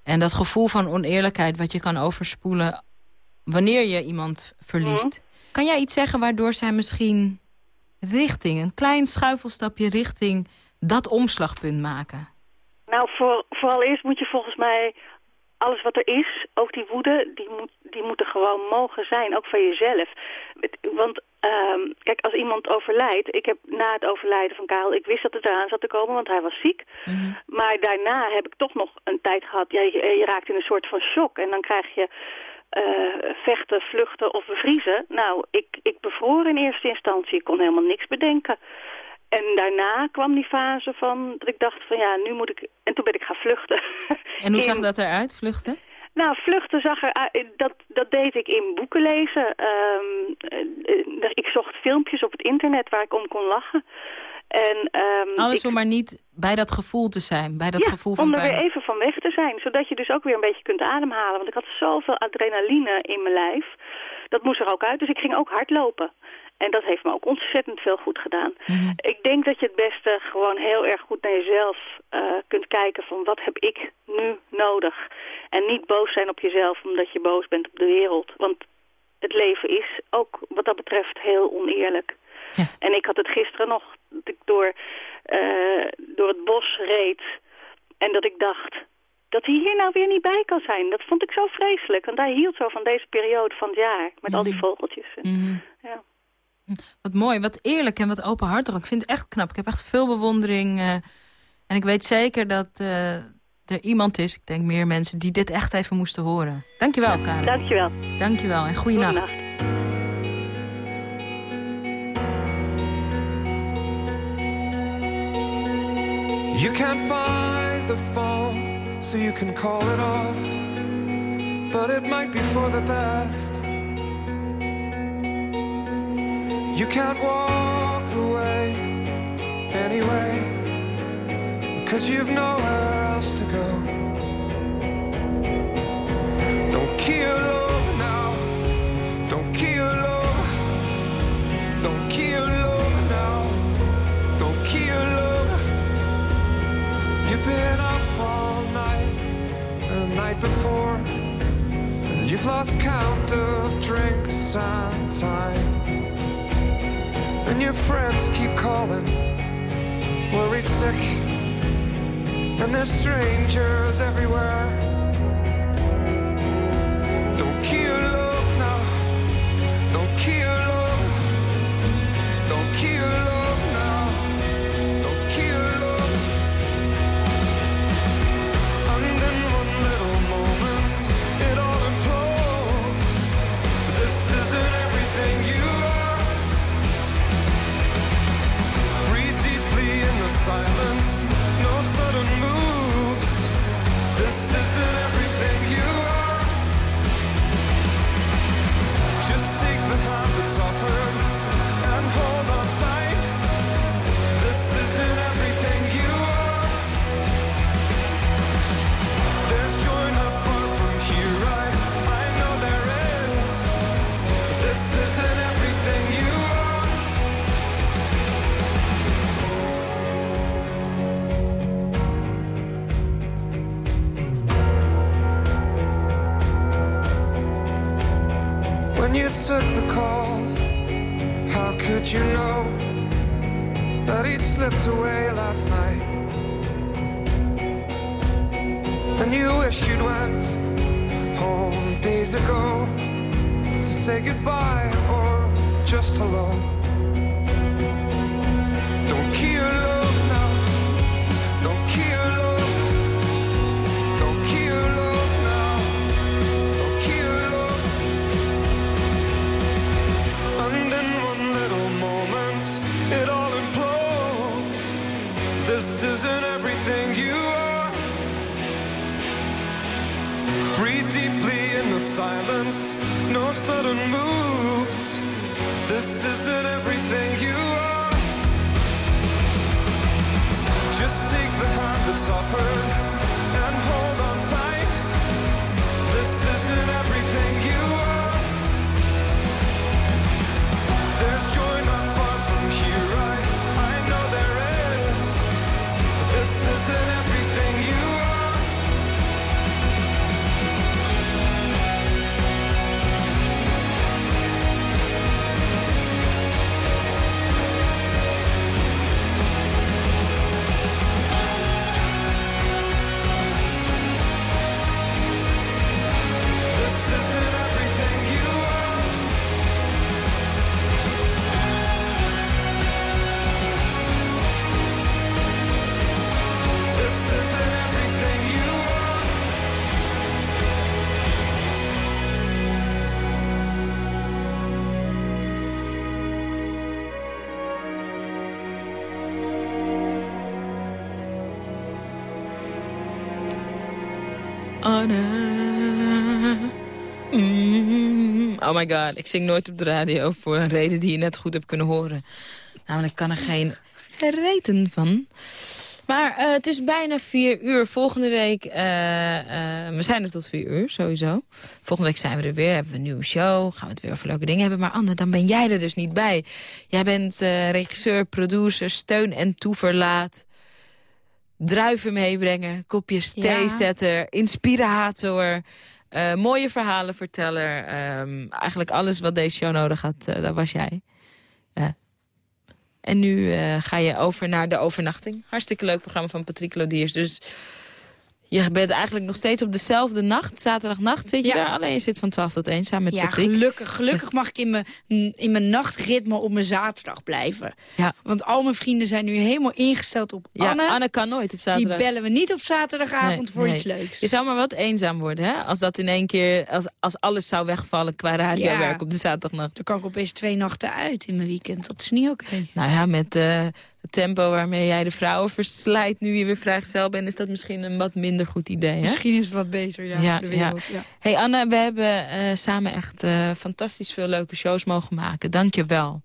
Speaker 3: en dat gevoel van oneerlijkheid wat je kan overspoelen wanneer je iemand verliest. Kan jij iets zeggen waardoor zij misschien richting, een klein schuifelstapje richting dat omslagpunt maken?
Speaker 11: Nou, voor, vooral eerst moet je volgens mij alles wat er is, ook die woede, die, moet, die moeten gewoon mogen zijn, ook van jezelf. Want ehm, kijk, als iemand overlijdt, ik heb na het overlijden van Karel, ik wist dat het eraan zat te komen, want hij was ziek. Maar daarna heb ik toch nog een tijd gehad, ja, je, je raakt in een soort van shock en dan krijg je eh, vechten, vluchten of bevriezen. Nou, ik, ik bevroor in eerste instantie, ik kon helemaal niks bedenken. En daarna kwam die fase van dat ik dacht van ja, nu moet ik... En toen ben ik gaan vluchten.
Speaker 3: En hoe zag dat eruit, vluchten?
Speaker 11: Nou, vluchten zag er... uit- Dat, dat deed ik in boeken lezen. Ehm, eh, eh, ik zocht filmpjes op het internet waar ik om kon lachen. En, ehm,
Speaker 3: Alles
Speaker 11: ik-
Speaker 3: om maar niet bij dat gevoel te zijn, bij dat
Speaker 11: ja,
Speaker 3: gevoel van
Speaker 11: om er weer even van weg te zijn. Zodat je dus ook weer een beetje kunt ademhalen. Want ik had zoveel adrenaline in mijn lijf. Dat moest er ook uit. Dus ik ging ook hardlopen. En dat heeft me ook ontzettend veel goed gedaan. Ik denk dat je het beste gewoon heel erg goed naar jezelf eh, kunt kijken van wat heb ik nu nodig. En niet boos zijn op jezelf omdat je boos bent op de wereld. Want het leven is ook wat dat betreft heel oneerlijk. En ik had het gisteren nog, dat ik door, eh, door het bos reed en dat ik dacht dat hij hier nou weer niet bij kan zijn. Dat vond ik zo vreselijk, want hij hield zo van deze periode van het jaar met al die vogeltjes.
Speaker 3: Mhm.
Speaker 11: Ja.
Speaker 3: Wat mooi, wat eerlijk en wat openhartig. Ik vind het echt knap. Ik heb echt veel bewondering. eh, en ik weet zeker dat eh, er iemand is, ik denk meer mensen... die dit echt even moesten horen. Dankjewel, Karen.
Speaker 11: Dankjewel.
Speaker 3: Dankjewel en goeienacht.
Speaker 12: You can't find the phone, so you can call it off. But it might be for the best. You can't walk away anyway, because you've nowhere else to go. Don't kill love now, don't kill love, don't kill love now, don't kill love. You've been up all night the night before, and you've lost count of drinks and time. And your friends keep calling, worried sick. And there's strangers everywhere. When you took the call, how could you know that he'd slipped away last night? And you wish you'd went home days ago to say goodbye or just hello. sudden move
Speaker 3: Anne. Mm. Oh my god, ik zing nooit op de radio voor een reden die je net goed hebt kunnen horen. Namelijk kan er geen reten van. Maar eh, het is bijna vier uur. Volgende week, eh, eh, we zijn er tot vier uur sowieso. Volgende week zijn we er weer, hebben we een nieuwe show. Gaan we het weer over leuke dingen hebben. Maar Anne, dan ben jij er dus niet bij. Jij bent regisseur, producer, steun en toeverlaat. Druiven meebrengen, kopjes thee
Speaker 6: Ja.
Speaker 3: zetten, inspirator... eh, mooie verhalenverteller. ehm, eigenlijk alles wat deze show nodig had, eh, dat was jij. En nu eh, ga je over naar de overnachting. Hartstikke leuk programma van Patrick Lodiers. Dus je bent eigenlijk nog steeds op dezelfde nacht. Zaterdagnacht zit je
Speaker 13: Ja.
Speaker 3: daar. Alleen je zit van 12 tot 1 samen met
Speaker 13: Ja,
Speaker 3: Patrick.
Speaker 13: gelukkig, gelukkig mag ik in mijn, in mijn nachtritme op mijn zaterdag blijven.
Speaker 3: Ja.
Speaker 13: Want al mijn vrienden zijn nu helemaal ingesteld op
Speaker 3: Ja,
Speaker 13: Anne.
Speaker 3: Anne kan nooit op
Speaker 13: Die
Speaker 3: zaterdag.
Speaker 13: bellen we niet op zaterdagavond
Speaker 3: Nee,
Speaker 13: voor
Speaker 3: nee.
Speaker 13: iets leuks.
Speaker 3: Je zou maar wat eenzaam worden, hè? Als dat in één keer, als, als alles zou wegvallen qua radiowerk op de zaterdagnacht.
Speaker 13: Dan kan ik opeens twee nachten uit in mijn weekend. Dat is niet oké.
Speaker 3: Nou ja, met eh, het tempo waarmee jij de vrouwen verslijt nu je weer vrijgezel bent, is dat misschien een wat minder goed idee, hè?
Speaker 13: Misschien is het wat beter ja, voor de wereld. Ja.
Speaker 3: Hey Anne, we hebben eh, samen echt eh, fantastisch veel leuke shows mogen maken. Dank je wel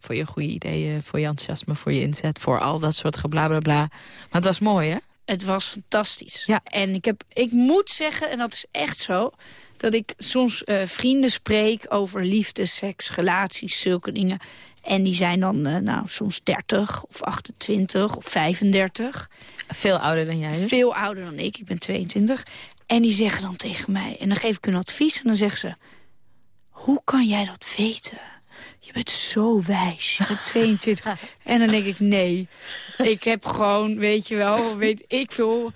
Speaker 3: voor je goede ideeën, voor je enthousiasme, voor je inzet, voor al dat soort geblablabla. Maar het was mooi, hè?
Speaker 13: Het was fantastisch. En ik, heb, ik moet zeggen, en dat is echt zo... dat ik soms eh, vrienden spreek over liefde, seks, relaties, zulke dingen. En die zijn dan eh, nou, soms 30 of 28 of 35.
Speaker 3: Veel ouder dan jij dus?
Speaker 13: Veel ouder dan ik, ik ben 22. En die zeggen dan tegen mij, en dan geef ik hun advies... en dan zeggen ze, hoe kan jij dat weten? Je bent zo wijs, je bent 22. en dan denk ik, nee, ik heb gewoon, weet je wel, weet ik veel...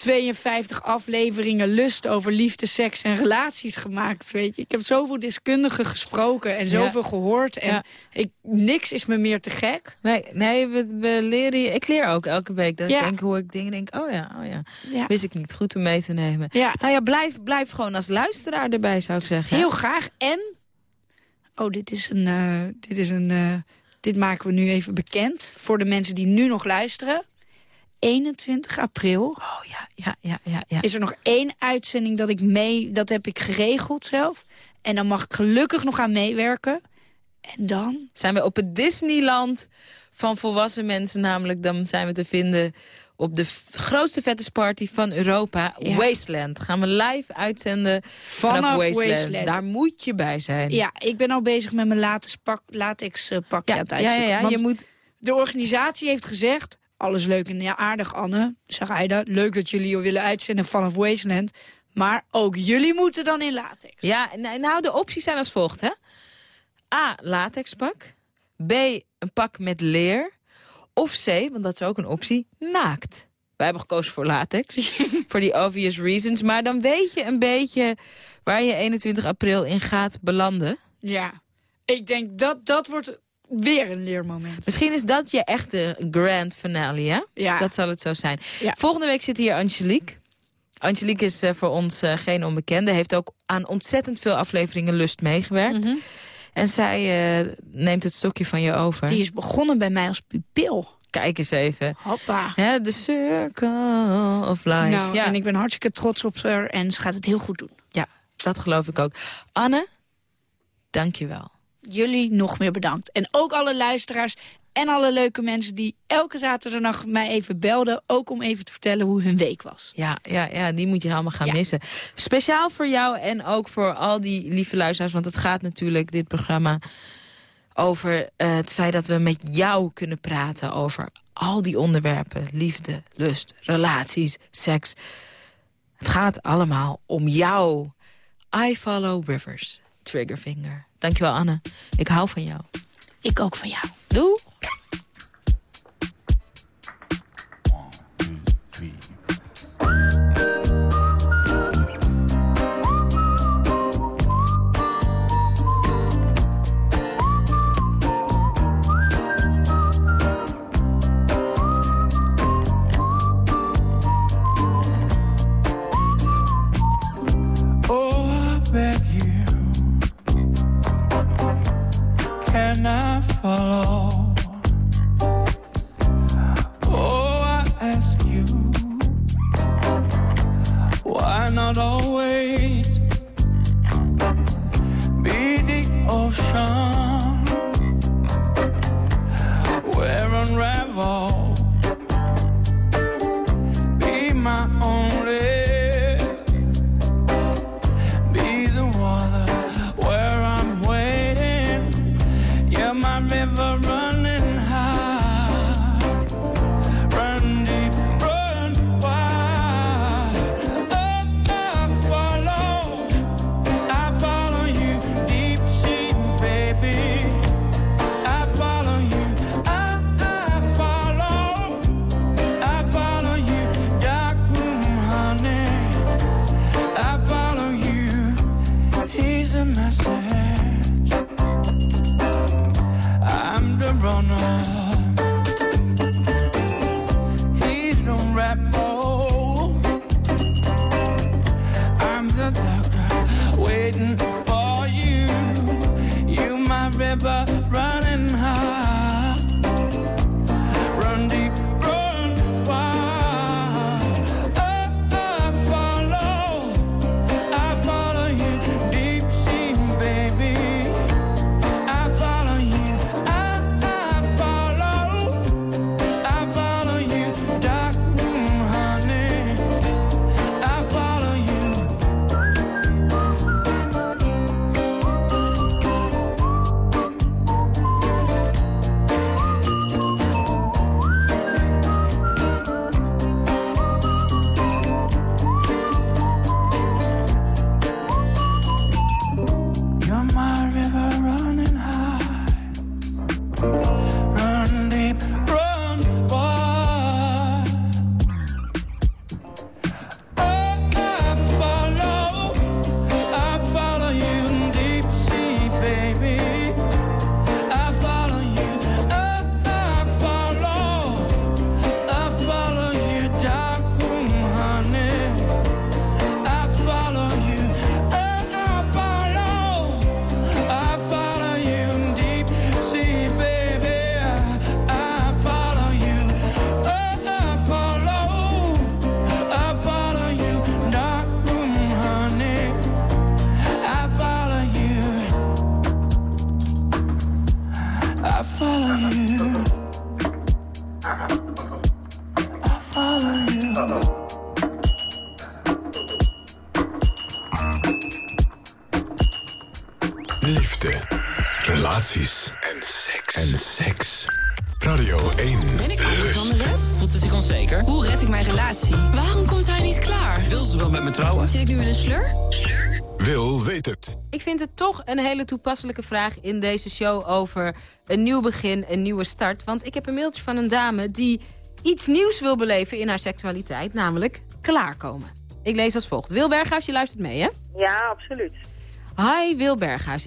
Speaker 13: 52 afleveringen lust over liefde, seks en relaties gemaakt. Weet je. Ik heb zoveel deskundigen gesproken en zoveel gehoord. En
Speaker 3: Ja.
Speaker 13: ik, niks is me meer te gek.
Speaker 3: Nee, nee we, we leren, ik leer ook elke week. Dat
Speaker 13: Ja.
Speaker 3: ik denk hoe ik dingen denk, oh ja, oh ja. Wist ik niet, goed om mee te nemen.
Speaker 13: Ja.
Speaker 3: Nou ja, blijf, blijf gewoon als luisteraar erbij, zou ik zeggen.
Speaker 13: Heel graag. En, oh, dit is een, eh, dit is een, eh, dit maken we nu even bekend voor de mensen die nu nog luisteren. 21 april
Speaker 3: Oh ja, ja, ja, ja. ja.
Speaker 13: is er nog één uitzending dat ik mee, dat heb ik geregeld zelf. En dan mag ik gelukkig nog aan meewerken. En dan?
Speaker 3: Zijn we op het Disneyland van volwassen mensen, namelijk dan zijn we te vinden op de grootste vettesparty van Europa,
Speaker 13: Ja.
Speaker 3: Wasteland. Gaan we live uitzenden vanaf,
Speaker 13: Vanaf
Speaker 3: Wasteland.
Speaker 13: Wasteland.
Speaker 3: Daar moet je bij zijn.
Speaker 13: Ja, ik ben al bezig met mijn latex, pak, latex eh, pakje
Speaker 3: ja,
Speaker 13: aan het
Speaker 3: ja,
Speaker 13: uitzoeken.
Speaker 3: ja, ja,
Speaker 13: Want
Speaker 3: je moet...
Speaker 13: De organisatie heeft gezegd, alles leuk en ja, aardig Anne, zeg Aida. Leuk dat jullie willen uitzenden vanaf Wasteland. Maar ook jullie moeten dan in latex.
Speaker 3: Ja, nou, de opties zijn als volgt, hè. A, latexpak. B, een pak met leer. Of C, want dat is ook een optie, naakt. Wij hebben gekozen voor latex. voor die obvious reasons. Maar dan weet je een beetje waar je 21 april in gaat belanden.
Speaker 13: Ja, ik denk dat dat wordt weer een leermoment.
Speaker 3: Misschien is dat je echte grand finale, hè?
Speaker 13: Ja.
Speaker 3: Dat zal het zo zijn.
Speaker 13: Ja.
Speaker 3: Volgende week zit hier Angelique. Angelique is eh, voor ons eh, geen onbekende. Heeft ook aan ontzettend veel afleveringen Lust meegewerkt.
Speaker 13: Mhm.
Speaker 3: En zij eh, neemt het stokje van je over.
Speaker 13: Die is begonnen bij mij als pupil.
Speaker 3: Kijk eens even.
Speaker 13: Hoppa.
Speaker 3: The circle of life.
Speaker 13: Nou,
Speaker 3: ja,
Speaker 13: en ik ben hartstikke trots op haar en ze gaat het heel goed doen.
Speaker 3: ja, dat geloof ik ook. Anne, dank je wel.
Speaker 13: Jullie nog meer bedankt. En ook alle luisteraars en alle leuke mensen die elke zaterdag mij even belden. Ook om even te vertellen hoe hun week was.
Speaker 3: Ja, ja, ja, die moet je allemaal gaan
Speaker 13: Ja.
Speaker 3: missen. Speciaal voor jou en ook voor al die lieve luisteraars. Want het gaat natuurlijk, dit programma, over eh, het feit dat we met jou kunnen praten over al die onderwerpen. Liefde, lust, relaties, seks. Het gaat allemaal om jou. I follow rivers. Triggerfinger. Dankjewel Anne. Ik hou van jou.
Speaker 13: Ik ook van jou.
Speaker 3: Doei.
Speaker 2: Relaties en seks. En seks. Radio 1.
Speaker 14: Ben ik anders dan de rest? Voelt ze zich onzeker? Hoe red ik mijn relatie? Waarom komt hij niet klaar? Wil ze wel met me trouwen? Zit ik nu in een slur?
Speaker 2: Wil weet het.
Speaker 3: Ik vind het toch een hele toepasselijke vraag in deze show over een nieuw begin, een nieuwe start. Want ik heb een mailtje van een dame die iets nieuws wil beleven in haar seksualiteit, namelijk klaarkomen. Ik lees als volgt. Wil Berghuis, je luistert mee, hè?
Speaker 15: Ja, absoluut.
Speaker 3: Hi, Wil.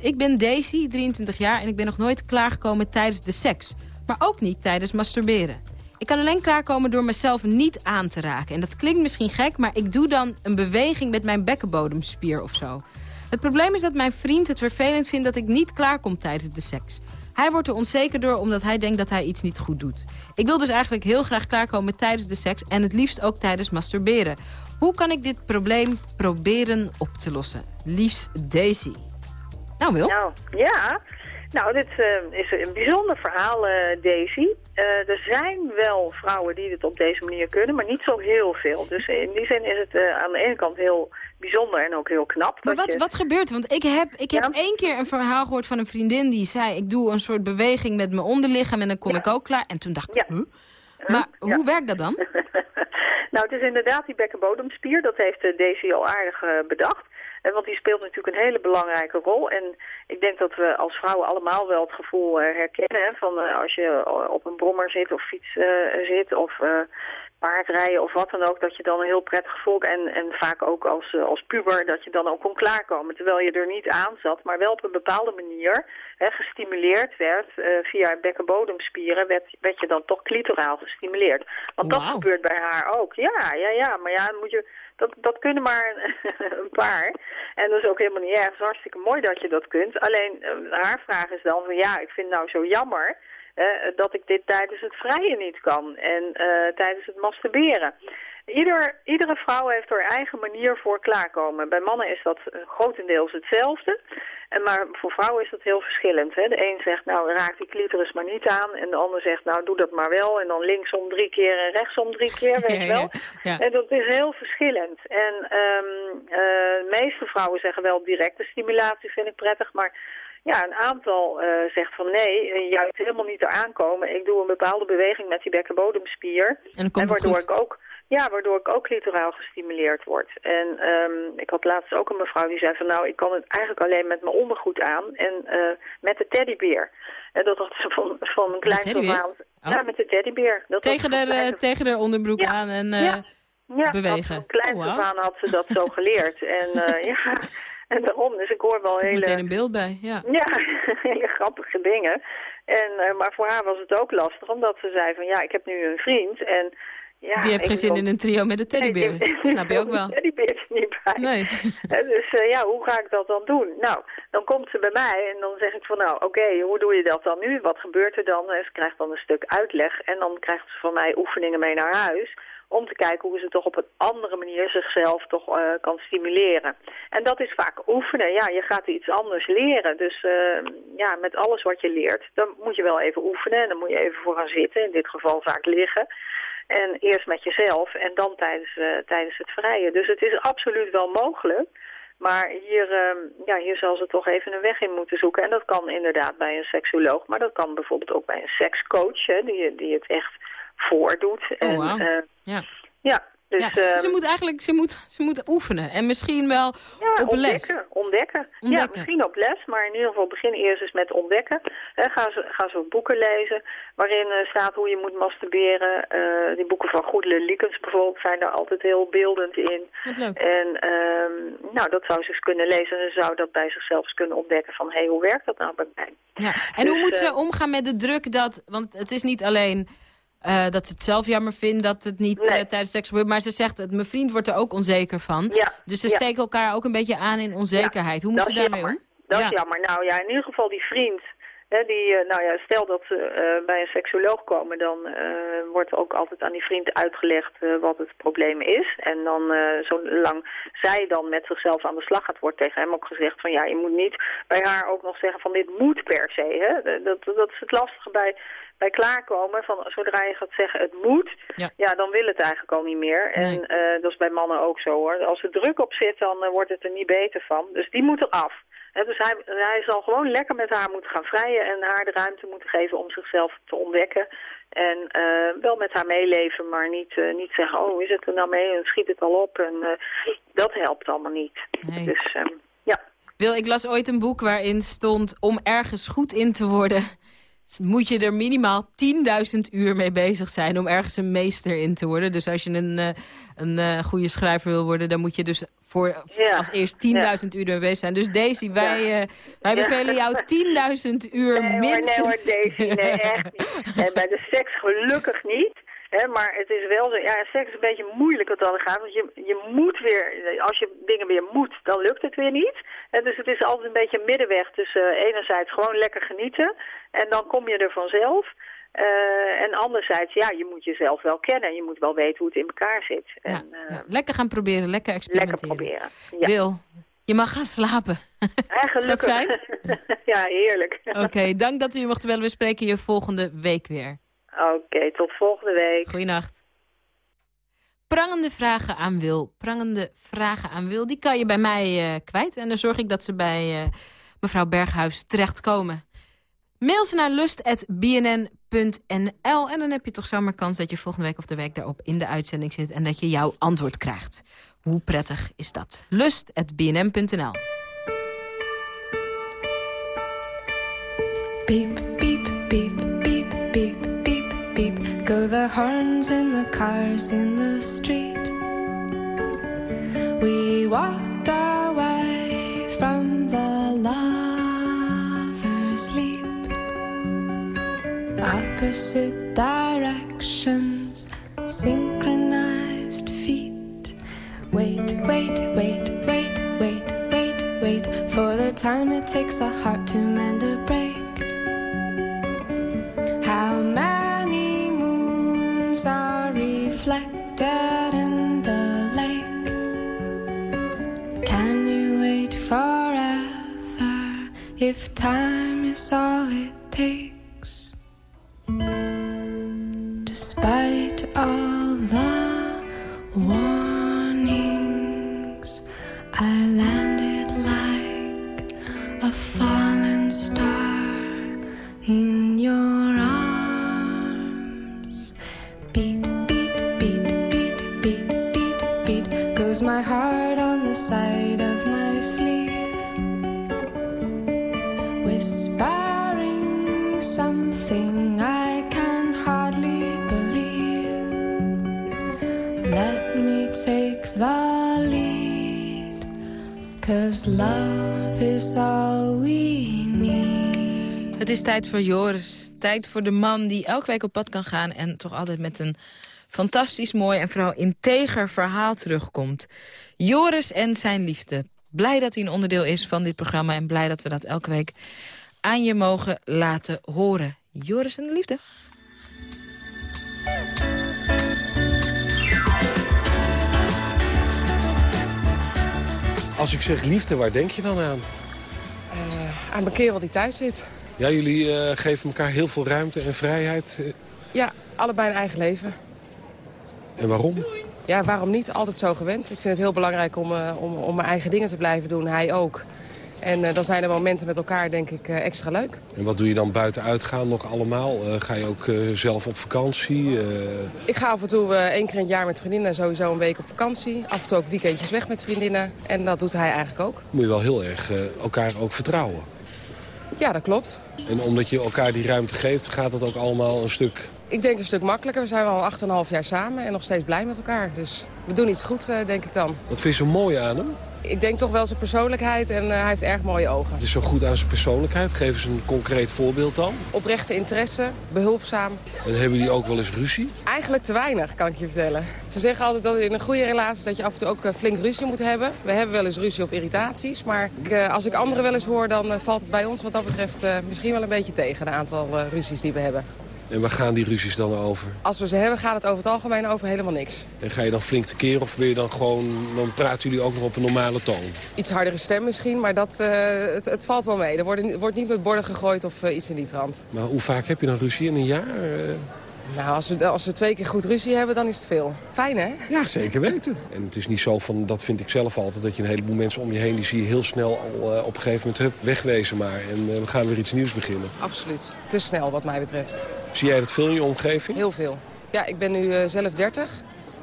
Speaker 3: Ik ben Daisy, 23 jaar en ik ben nog nooit klaargekomen tijdens de seks. Maar ook niet tijdens masturberen. Ik kan alleen klaarkomen door mezelf niet aan te raken. En dat klinkt misschien gek, maar ik doe dan een beweging met mijn bekkenbodemspier of zo. Het probleem is dat mijn vriend het vervelend vindt dat ik niet klaarkom tijdens de seks. Hij wordt er onzeker door omdat hij denkt dat hij iets niet goed doet. Ik wil dus eigenlijk heel graag klaarkomen tijdens de seks en het liefst ook tijdens masturberen. Hoe kan ik dit probleem proberen op te lossen? Liefst Daisy. Nou, Wil?
Speaker 15: Nou, ja. Nou, dit eh, is een bijzonder verhaal, eh, Daisy. Eh, er zijn wel vrouwen die dit op deze manier kunnen, maar niet zo heel veel. Dus in die zin is het eh, aan de ene kant heel bijzonder en ook heel knap.
Speaker 3: Maar wat,
Speaker 15: je-
Speaker 3: wat gebeurt er? Want ik heb, ik heb één keer een verhaal gehoord van een vriendin die zei... ik doe een soort beweging met mijn onderlichaam en dan kom ik ook klaar. En toen dacht ik, huh? Maar hoe werkt dat dan?
Speaker 15: Nou, het is inderdaad die bekkenbodemspier. Dat heeft eh, Daisy al aardig bedacht. Want die speelt natuurlijk een hele belangrijke rol. En ik denk dat we als vrouwen allemaal wel het gevoel eh, herkennen... Van eh, als je eh, op een brommer zit of fiets zit of paardrijden of wat dan ook... dat je dan een heel prettig gevoel... en, en vaak ook als, eh, als puber dat je dan ook kon klaarkomen... terwijl je er niet aan zat, maar wel op een bepaalde manier... Hè, gestimuleerd werd eh, via bekkenbodemspieren... Werd, werd je dan toch clitoraal gestimuleerd. Want dat gebeurt bij haar ook. Ja, ja, ja. Maar ja, moet je, dat, dat kunnen maar een paar. En dat is ook helemaal niet erg. Het is hartstikke mooi dat je dat kunt. Alleen eh, haar vraag is dan van ja, ik vind het nou zo jammer... dat ik dit tijdens het vrijen niet kan. En eh, tijdens het masturberen. Ieder, iedere vrouw heeft haar eigen manier voor klaarkomen. Bij mannen is dat grotendeels hetzelfde. En maar voor vrouwen is dat heel verschillend. Hè? De een zegt, nou raak die clitoris maar niet aan. En de ander zegt, nou doe dat maar wel. En dan linksom drie keer en rechtsom drie keer, weet je wel.
Speaker 3: Ja.
Speaker 15: En dat is heel verschillend. En ehm, eh, de meeste vrouwen zeggen wel directe stimulatie vind ik prettig. Maar ja, een aantal eh, zegt van nee, eh, juist helemaal niet eraan komen. Ik doe een bepaalde beweging met die bekkenbodemspier.
Speaker 3: En het
Speaker 15: waardoor ik ook ja, waardoor ik ook clitoraal gestimuleerd word. En ehm, ik had laatst ook een mevrouw die zei van nou, ik kan het eigenlijk alleen met mijn ondergoed aan en eh, met de teddybeer. En dat had ze van, van een klein af aan-
Speaker 3: Oh.
Speaker 15: Ja, met de teddybeer. Dat
Speaker 3: Tegen de,
Speaker 15: klein
Speaker 3: tegen de onderbroek aan en eh,
Speaker 15: ja. Ja,
Speaker 3: bewegen.
Speaker 15: Van klein
Speaker 3: Oh,
Speaker 15: aan had ze dat zo geleerd. En ja, en daarom. Dus ik hoor wel hele...
Speaker 3: meteen een beeld bij, ja.
Speaker 15: Ja, hele grappige dingen. En, eh, maar voor haar was het ook lastig, omdat ze zei van ja, ik heb nu een vriend en ja...
Speaker 3: Die heeft geen zin
Speaker 15: wil-
Speaker 3: in een trio met een teddybeer.
Speaker 15: Nee, die-
Speaker 3: Snap je ook wel.
Speaker 15: Die teddybeer is er niet bij.
Speaker 3: Nee.
Speaker 15: Dus eh, ja, hoe ga ik dat dan doen? Nou, dan komt ze bij mij en dan zeg ik van nou, oké, hoe doe je dat dan nu? Wat gebeurt er dan? En ze krijgt dan een stuk uitleg en dan krijgt ze van mij oefeningen mee naar huis om te kijken hoe ze toch op een andere manier zichzelf toch eh, kan stimuleren. En dat is vaak oefenen. Ja, je gaat iets anders leren. Dus eh, ja, met alles wat je leert, dan moet je wel even oefenen. En dan moet je even voor gaan zitten, in dit geval vaak liggen. En eerst met jezelf en dan tijdens, eh, tijdens het vrijen. Dus het is absoluut wel mogelijk. Maar hier, ehm, ja, hier zal ze toch even een weg in moeten zoeken. En dat kan inderdaad bij een seksoloog. Maar dat kan bijvoorbeeld ook bij een sekscoach, hè, die, die het echt voordoet.
Speaker 3: Oh,
Speaker 15: en,
Speaker 3: wauw.
Speaker 15: eh,
Speaker 3: Ja.
Speaker 15: ja, dus...
Speaker 3: Ja,
Speaker 15: ehm,
Speaker 3: ze moet eigenlijk ze moet, ze moet oefenen. En misschien wel
Speaker 15: ja,
Speaker 3: op les.
Speaker 15: ontdekken, ontdekken. Ja, misschien op les, maar in ieder geval begin eerst eens met ontdekken. Hè, ga, ze, ga ze boeken lezen waarin eh, staat hoe je moet masturberen. Eh, die boeken van Goedele Liekens bijvoorbeeld zijn daar altijd heel beeldend in.
Speaker 3: Wat leuk.
Speaker 15: En ehm, nou, dat zou ze eens kunnen lezen en ze zou dat bij zichzelf eens kunnen ontdekken van hé, hey, hoe werkt dat nou bij mij?
Speaker 3: Ja. En hoe
Speaker 15: Dus,
Speaker 3: moet ze
Speaker 15: eh,
Speaker 3: omgaan met de druk dat... Want het is niet alleen eh, dat ze het zelf jammer vindt dat het niet eh, tijdens seks gebeurt. Maar ze zegt, het, mijn vriend wordt er ook onzeker van.
Speaker 15: Ja,
Speaker 3: Dus ze
Speaker 15: ja.
Speaker 3: steken elkaar ook een beetje aan in onzekerheid. hoe moet
Speaker 15: dat
Speaker 3: ze daarmee
Speaker 15: jammer.
Speaker 3: om?
Speaker 15: Dat
Speaker 3: Ja.
Speaker 15: is jammer. Nou ja, in ieder geval die vriend. Die, eh, nou ja, stel dat ze eh, bij een seksoloog komen, dan eh, wordt ook altijd aan die vriend uitgelegd wat het probleem is. En dan, zolang zij dan met zichzelf aan de slag gaat, wordt tegen hem ook gezegd van ja, je moet niet bij haar ook nog zeggen van dit moet per se. Hè? Dat, dat is het lastige bij, bij klaarkomen. Van zodra je gaat zeggen het moet,
Speaker 3: ja.
Speaker 15: dan wil het eigenlijk al niet meer. En dat is bij mannen ook zo hoor. Als er druk op zit, dan wordt het er niet beter van. Dus die moet eraf. Dus hij, hij zal gewoon lekker met haar moeten gaan vrijen en haar de ruimte moeten geven om zichzelf te ontdekken. En eh, wel met haar meeleven, maar niet, eh, niet zeggen, oh, is het er nou mee? En schiet het al op. En eh, dat helpt allemaal niet.
Speaker 3: Nee.
Speaker 15: Dus ehm, ja.
Speaker 3: Wil, ik las ooit een boek waarin stond... om ergens goed in te worden... moet je er minimaal 10.000 uur mee bezig zijn... om ergens een meester in te worden. Dus als je een, een goede schrijver wil worden... dan moet je dus voor,
Speaker 15: Ja.
Speaker 3: als eerst 10.000 uur bezig zijn. Dus Daisy, wij, eh, wij bevelen jou 10.000 uur
Speaker 15: Nee hoor,
Speaker 3: minstens.
Speaker 15: nee hoor, Daisy, nee, echt niet. En bij de seks gelukkig niet. Hè, maar het is wel zo, ja, seks is een beetje moeilijk wat dan gaat. Want je, je moet weer, als je dingen weer moet, dan lukt het weer niet. Hè, dus het is altijd een beetje een middenweg tussen eh, enerzijds gewoon lekker genieten. En dan kom je er vanzelf. Eh, en anderzijds, ja, je moet jezelf wel kennen. Je moet wel weten hoe het in elkaar zit. En, eh,
Speaker 3: Ja, lekker gaan proberen, lekker experimenteren.
Speaker 15: lekker proberen. Ja.
Speaker 3: Wil, je mag gaan slapen.
Speaker 15: Ja,
Speaker 3: Is dat
Speaker 15: gelukkig. ja, heerlijk.
Speaker 3: Oké, dank dat u u mocht bellen. We spreken je volgende week weer.
Speaker 15: Oké, tot volgende week.
Speaker 3: Goeienacht. Prangende vragen aan Wil. Prangende vragen aan Wil, die kan je bij mij eh, kwijt. En dan zorg ik dat ze bij eh, mevrouw Berghuis terechtkomen. Mail ze naar lust.bnn.nl en dan heb je toch zomaar kans dat je volgende week of de week daarop in de uitzending zit en dat je jouw antwoord krijgt. Hoe prettig is dat? Lust.bnn.nl
Speaker 16: Beep, beep, beep, beep, beep, beep, beep. Go the horns in the cars in the street. We walked away Opposite directions, synchronized feet. Wait, wait, wait, wait, wait, wait, wait for the time it takes a heart to mend a break. How many moons are reflected in the lake? Can you wait forever if time is all it takes? Is
Speaker 3: tijd voor Joris. Tijd voor de man die elke week op pad kan gaan... en toch altijd met een fantastisch mooi en vooral integer verhaal terugkomt. Joris en zijn liefde. Blij dat hij een onderdeel is van dit programma... en blij dat we dat elke week aan je mogen laten horen. Joris en de liefde.
Speaker 17: Als ik zeg liefde, waar denk je dan aan?
Speaker 18: Eh, aan mijn kerel die thuis zit.
Speaker 17: Ja, jullie eh, geven elkaar heel veel ruimte en vrijheid.
Speaker 18: Ja, allebei een eigen leven.
Speaker 17: En waarom?
Speaker 18: Ja, waarom niet? Altijd zo gewend. Ik vind het heel belangrijk om, eh, om, om mijn eigen dingen te blijven doen. Hij ook. En eh, dan zijn de momenten met elkaar, denk ik, extra leuk.
Speaker 17: En wat doe je dan buiten uitgaan nog allemaal? Ga je ook zelf op vakantie?
Speaker 18: Ik ga af en toe één keer in het jaar met vriendinnen sowieso een week op vakantie. Af en toe ook weekendjes weg met vriendinnen. En dat doet hij eigenlijk ook.
Speaker 17: moet je wel heel erg elkaar ook vertrouwen.
Speaker 18: Ja, dat klopt.
Speaker 17: En omdat je elkaar die ruimte geeft, gaat het ook allemaal een stuk...
Speaker 18: Ik denk een stuk makkelijker. We zijn al 8,5 jaar samen en nog steeds blij met elkaar. Dus we doen iets goed, eh, denk ik dan.
Speaker 17: Wat vind je zo mooi aan hem?
Speaker 18: Ik denk toch wel zijn persoonlijkheid en eh, hij heeft erg mooie ogen.
Speaker 17: Het is zo goed aan zijn persoonlijkheid. Geef eens een concreet voorbeeld dan.
Speaker 18: Oprechte interesse, behulpzaam.
Speaker 17: En hebben jullie ook wel eens ruzie?
Speaker 18: Eigenlijk te weinig, kan ik je vertellen. Ze zeggen altijd dat in een goede relatie dat je af en toe ook eh, flink ruzie moet hebben. We hebben wel eens ruzie of irritaties, maar ik, eh, als ik anderen wel eens hoor... dan valt het bij ons wat dat betreft misschien wel een beetje tegen, een aantal ruzies die we hebben.
Speaker 17: En waar gaan die ruzies dan over?
Speaker 18: Als we ze hebben, gaat het over het algemeen over helemaal niks.
Speaker 17: En ga je dan flink tekeer of ben je dan gewoon... dan praten jullie ook nog op een normale toon?
Speaker 18: Iets hardere stem misschien, maar dat, eh, het, het valt wel mee. Er wordt, wordt niet met borden gegooid of eh, iets in die trant.
Speaker 17: Maar hoe vaak heb je dan ruzie in een jaar?
Speaker 18: Nou, als we, als we twee keer goed ruzie hebben, dan is het veel. Fijn, hè?
Speaker 17: Ja, zeker weten. En het is niet zo van, dat vind ik zelf altijd, dat je een heleboel mensen om je heen... die zie je heel snel al eh, op een gegeven moment, hup, wegwezen maar. En eh, we gaan weer iets nieuws beginnen.
Speaker 18: Absoluut. Te snel, wat mij betreft.
Speaker 17: Zie jij dat veel in je omgeving?
Speaker 18: Heel veel. Ja, ik ben nu eh, zelf 30.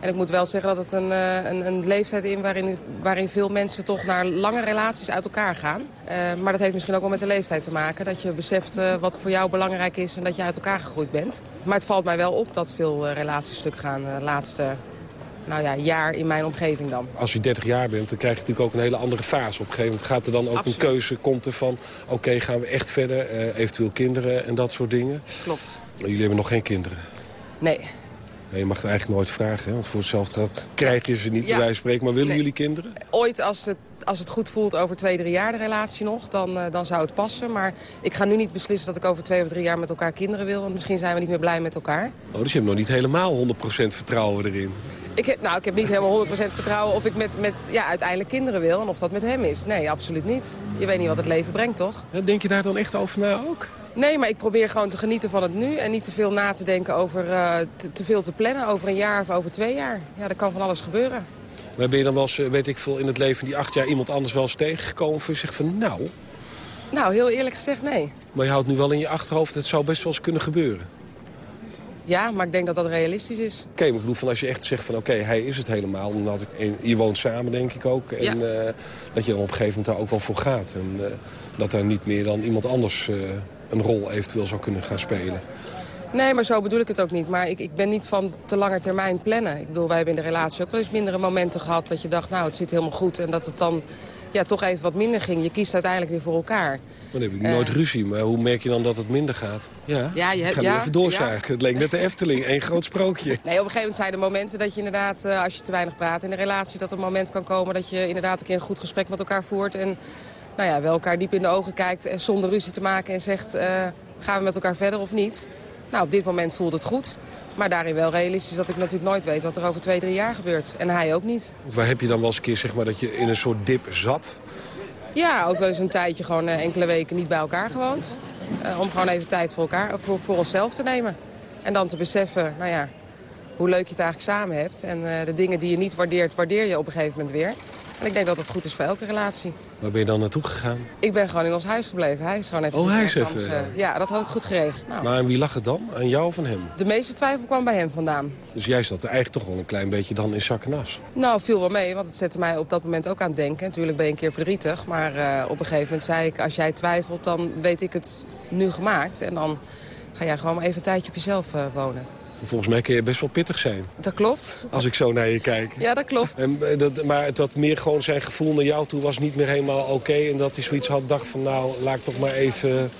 Speaker 18: En ik moet wel zeggen dat het een, eh, een, een leeftijd is waarin, waarin veel mensen toch naar lange relaties uit elkaar gaan. Eh, maar dat heeft misschien ook wel met de leeftijd te maken. Dat je beseft eh, wat voor jou belangrijk is en dat je uit elkaar gegroeid bent. Maar het valt mij wel op dat veel relaties stuk gaan de laatste nou ja, jaar in mijn omgeving dan.
Speaker 17: Als je 30 jaar bent, dan krijg je natuurlijk ook een hele andere fase. Op een gegeven moment gaat er dan ook
Speaker 18: Absoluut.
Speaker 17: een keuze, komt er van... oké, gaan we echt verder, eventueel kinderen en dat soort dingen.
Speaker 18: Klopt.
Speaker 17: Jullie hebben nog geen kinderen.
Speaker 18: Nee.
Speaker 17: Je mag het eigenlijk nooit vragen, hè? want voor hetzelfde geld krijg je ze niet,
Speaker 18: Ja.
Speaker 17: bij wijze van spreken. Maar willen
Speaker 18: Nee.
Speaker 17: jullie kinderen?
Speaker 18: Ooit, als het, als het goed voelt over twee, drie jaar de relatie nog, dan, eh, dan zou het passen. Maar ik ga nu niet beslissen dat ik over twee of drie jaar met elkaar kinderen wil. Want misschien zijn we niet meer blij met elkaar.
Speaker 17: Oh, dus je hebt nog niet helemaal 100% vertrouwen erin.
Speaker 18: Ik heb, nou, ik heb niet helemaal 100% vertrouwen of ik met, met ja, uiteindelijk kinderen wil. En of dat met hem is. Nee, absoluut niet. Je weet niet wat het leven brengt, toch?
Speaker 17: Ja, denk je daar dan echt over na ook?
Speaker 18: Nee, maar ik probeer gewoon te genieten van het nu. En niet te veel na te denken over, eh, te, te veel te plannen over een jaar of over twee jaar. Ja, er kan van alles gebeuren.
Speaker 17: Maar ben je dan wel eens, eh, weet ik veel, in het leven die acht jaar iemand anders wel eens tegengekomen... voor je zegt van nou,
Speaker 18: Nou, heel eerlijk gezegd, nee.
Speaker 17: maar je houdt nu wel in je achterhoofd... het zou best wel eens kunnen gebeuren.
Speaker 18: Ja, maar ik denk dat dat realistisch is.
Speaker 17: Oké, maar ik bedoel, van als je echt zegt van oké, hij is het helemaal. Omdat ik, en je woont samen, denk ik ook. En
Speaker 18: Ja.
Speaker 17: eh, dat je dan op een gegeven moment daar ook wel voor gaat. En dat daar niet meer dan iemand anders een rol eventueel zou kunnen gaan spelen.
Speaker 18: Nee, maar zo bedoel ik het ook niet. Maar ik, ik ben niet van te lange termijn plannen. Ik bedoel, wij hebben in de relatie ook wel eens mindere momenten gehad... dat je dacht, nou, het zit helemaal goed. En dat het dan ja, toch even wat minder ging. Je kiest uiteindelijk weer voor elkaar.
Speaker 17: Maar dan heb ik
Speaker 18: Eh.
Speaker 17: nooit ruzie. Maar hoe merk je dan dat het minder gaat? Ja,
Speaker 18: Ja, je
Speaker 17: ik
Speaker 18: hebt-
Speaker 17: ga
Speaker 18: ja,
Speaker 17: even doorzaken. Het leek net de Efteling, één groot sprookje.
Speaker 18: Nee, op een gegeven moment zijn er momenten dat je inderdaad, eh, als je te weinig praat in de relatie... dat er een moment kan komen dat je inderdaad een keer een goed gesprek met elkaar voert... en nou ja, wel elkaar diep in de ogen kijkt en zonder ruzie te maken en zegt... eh, gaan we met elkaar verder of niet? Nou, op dit moment voelt het goed. Maar daarin wel realistisch dat ik natuurlijk nooit weet wat er over twee, drie jaar gebeurt. En hij ook niet.
Speaker 17: Waar heb je dan wel eens een keer zeg maar, dat je in een soort dip zat?
Speaker 18: Ja, ook wel eens een tijdje gewoon eh, enkele weken niet bij elkaar gewoond. Eh, om gewoon even tijd voor, elkaar, voor, voor onszelf te nemen. En dan te beseffen, nou ja, hoe leuk je het eigenlijk samen hebt. En de dingen die je niet waardeert, waardeer je op een gegeven moment weer. En ik denk dat dat goed is voor elke relatie.
Speaker 17: Waar ben je dan naartoe gegaan?
Speaker 18: Ik ben gewoon in ons huis gebleven. Hij is gewoon even...
Speaker 17: Oh, hij is even-
Speaker 18: eh, ja, dat had ik goed geregeld. Nou,
Speaker 17: Maar aan wie lag het dan? Aan jou of aan hem?
Speaker 18: de meeste twijfel kwam bij hem vandaan.
Speaker 17: Dus jij zat er eigenlijk toch wel een klein beetje dan in zak en as.
Speaker 18: Nou, viel wel mee, want het zette mij op dat moment ook aan het denken. Natuurlijk ben je een keer verdrietig, maar eh, op een gegeven moment zei ik... als jij twijfelt, dan weet ik het nu gemaakt. En dan ga jij gewoon maar even een tijdje op jezelf eh, wonen.
Speaker 17: Volgens mij kun je best wel pittig zijn.
Speaker 18: Dat klopt.
Speaker 17: Als ik zo naar je kijk.
Speaker 18: Ja, dat klopt.
Speaker 17: En, eh, dat, maar had meer gewoon zijn gevoel naar jou toe was niet meer helemaal oké. en dat hij zoiets had, dacht van nou, laat ik toch maar even...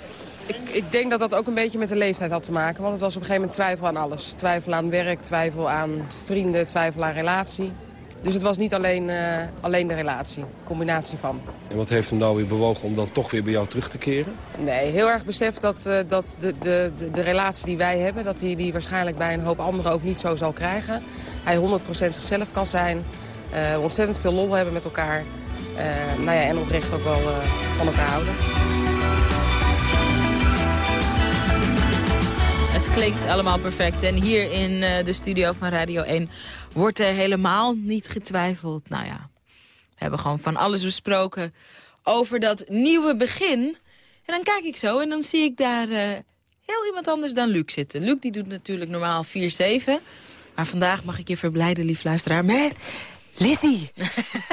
Speaker 18: Ik, ik denk dat dat ook een beetje met de leeftijd had te maken. Want het was op een gegeven moment twijfel aan alles. Twijfel aan werk, twijfel aan vrienden, twijfel aan relatie. Dus het was niet alleen, eh, alleen de relatie. Combinatie van.
Speaker 17: En wat heeft hem nou weer bewogen om dan toch weer bij jou terug te keren?
Speaker 18: Nee, heel erg besef dat, eh, dat de, de, de, de relatie die wij hebben... dat hij die waarschijnlijk bij een hoop anderen ook niet zo zal krijgen. Hij 100% zichzelf kan zijn. eh, ontzettend veel lol hebben met elkaar. Nou ja, en oprecht ook wel van elkaar houden.
Speaker 3: Het klinkt allemaal perfect. En hier in eh, de studio van Radio 1 wordt er helemaal niet getwijfeld. Nou ja, we hebben gewoon van alles besproken over dat nieuwe begin. En dan kijk ik zo en dan zie ik daar eh, heel iemand anders dan Luc zitten. Luc die doet natuurlijk normaal 4-7. Maar vandaag mag ik je verblijden, lief luisteraar, met...
Speaker 19: Lizzie.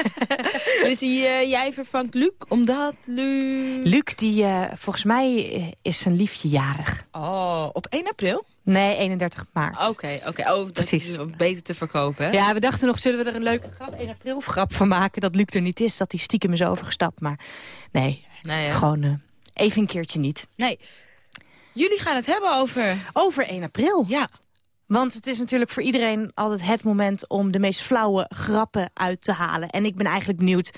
Speaker 3: Lizzie, eh, jij vervangt Luc, omdat Luc...
Speaker 19: Luc, die eh, volgens mij eh, is zijn liefje jarig.
Speaker 3: Oh, op 1 april?
Speaker 19: Nee, 31 maart.
Speaker 3: Oké, oké. Oh, dat
Speaker 19: Precies.
Speaker 3: is beter te verkopen, hè?
Speaker 19: Ja, we dachten nog, zullen we er een leuke grap, 1 april grap van maken... dat Luc er niet is, dat hij stiekem is overgestapt. Maar nee,
Speaker 3: Nee,
Speaker 19: gewoon even een keertje niet.
Speaker 3: Nee. Jullie gaan het hebben over...
Speaker 19: Over 1 april.
Speaker 3: Ja.
Speaker 19: Want het is natuurlijk voor iedereen altijd het moment om de meest flauwe grappen uit te halen. En ik ben eigenlijk benieuwd,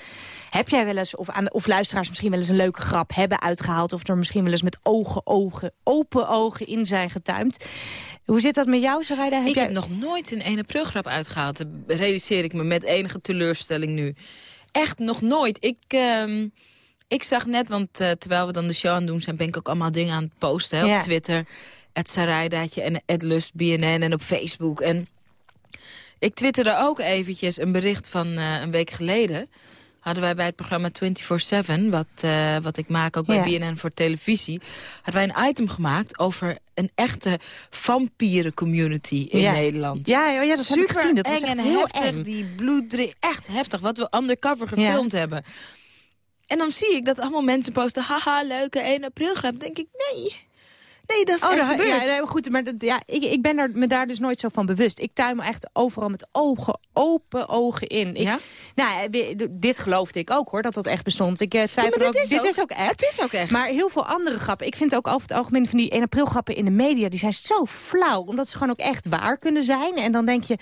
Speaker 19: heb jij wel eens, of, aan, of luisteraars misschien wel eens een leuke grap hebben uitgehaald... of er misschien wel eens met ogen, ogen, open ogen in zijn getuimd. Hoe zit dat met jou, Sarayda? Heb
Speaker 3: ik
Speaker 19: jij...
Speaker 3: heb nog nooit een 1 april grap uitgehaald. Dat realiseer ik me met enige teleurstelling nu. Echt nog nooit. Ik, ehm, ik zag net, want eh, terwijl we dan de show aan het doen zijn... ben ik ook allemaal dingen aan het posten hè,
Speaker 19: Ja.
Speaker 3: op Twitter. Het Saraydaatje en het Lust BNN en op Facebook. En ik twitterde ook eventjes een bericht van eh, een week geleden. Hadden wij bij het programma 24-7, wat, eh, wat ik maak ook bij
Speaker 19: Ja.
Speaker 3: BNN voor televisie... hadden wij een item gemaakt over een echte vampieren community in
Speaker 19: Ja.
Speaker 3: Nederland.
Speaker 19: Ja, ja, ja, dat heb ik
Speaker 3: Super
Speaker 19: gezien. Dat was
Speaker 3: eng
Speaker 19: echt
Speaker 3: en
Speaker 19: heel
Speaker 3: heftig,
Speaker 19: eng.
Speaker 3: die bloeddri echt heftig. Wat we undercover gefilmd hebben. En dan zie ik dat allemaal mensen posten... haha, leuke 1 april grap. denk ik, nee... Nee, dat is
Speaker 19: Oh,
Speaker 3: echt
Speaker 19: ja, nee, maar goed, maar ja, ik, ik ben er, me daar dus nooit zo van bewust. Ik tuim echt overal met ogen, open ogen in. Ik,
Speaker 3: Ja?
Speaker 19: Nou, di- dit geloofde ik ook hoor, dat dat echt bestond. Ik eh, twijfel
Speaker 3: dit
Speaker 19: ook,
Speaker 3: is
Speaker 19: dit
Speaker 3: ook-
Speaker 19: is ook echt.
Speaker 3: Het is ook echt.
Speaker 19: Maar heel veel andere grappen. Ik vind ook over het algemeen van die 1 april grappen in de media... die zijn zo flauw, omdat ze gewoon ook echt waar kunnen zijn. En dan denk je,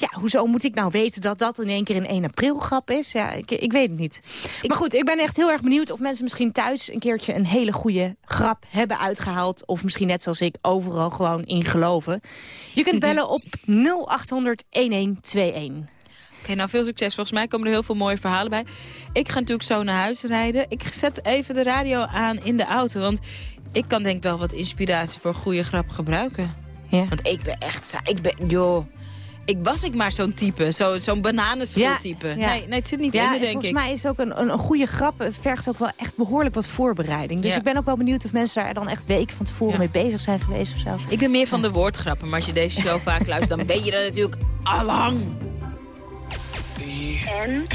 Speaker 19: ja, hoezo moet ik nou weten dat dat in één keer een 1 april grap is? Ja, ik, ik weet het niet. Maar goed, ik ben echt heel erg benieuwd of mensen misschien thuis een keertje een hele goede grap hebben uitgehaald. Of misschien net zoals ik overal gewoon in geloven. Je kunt bellen op 0800 1121.
Speaker 3: Oké, nou veel succes. Volgens mij komen er heel veel mooie verhalen bij. Ik ga natuurlijk zo naar huis rijden. Ik zet even de radio aan in de auto. Want ik kan denk ik wel wat inspiratie voor goede grap gebruiken.
Speaker 19: Ja.
Speaker 3: Want ik ben echt... sa- Ik ben... Joh. Ik was ik maar zo'n type. Zo- Zo'n bananenschil type.
Speaker 19: ja.
Speaker 3: Nee, nee, het zit niet
Speaker 19: ja,
Speaker 3: in me,
Speaker 19: en
Speaker 3: denk
Speaker 19: volgens
Speaker 3: ik.
Speaker 19: mij is ook een, een, een goede grap eh, vergt ook wel echt behoorlijk wat voorbereiding. Dus
Speaker 3: Ja.
Speaker 19: ik ben ook wel benieuwd of mensen daar dan echt weken van tevoren mee bezig zijn geweest of zo.
Speaker 3: Ik ben meer van de woordgrappen. Maar als je deze show vaak luistert, dan ben je er natuurlijk allang.
Speaker 12: En?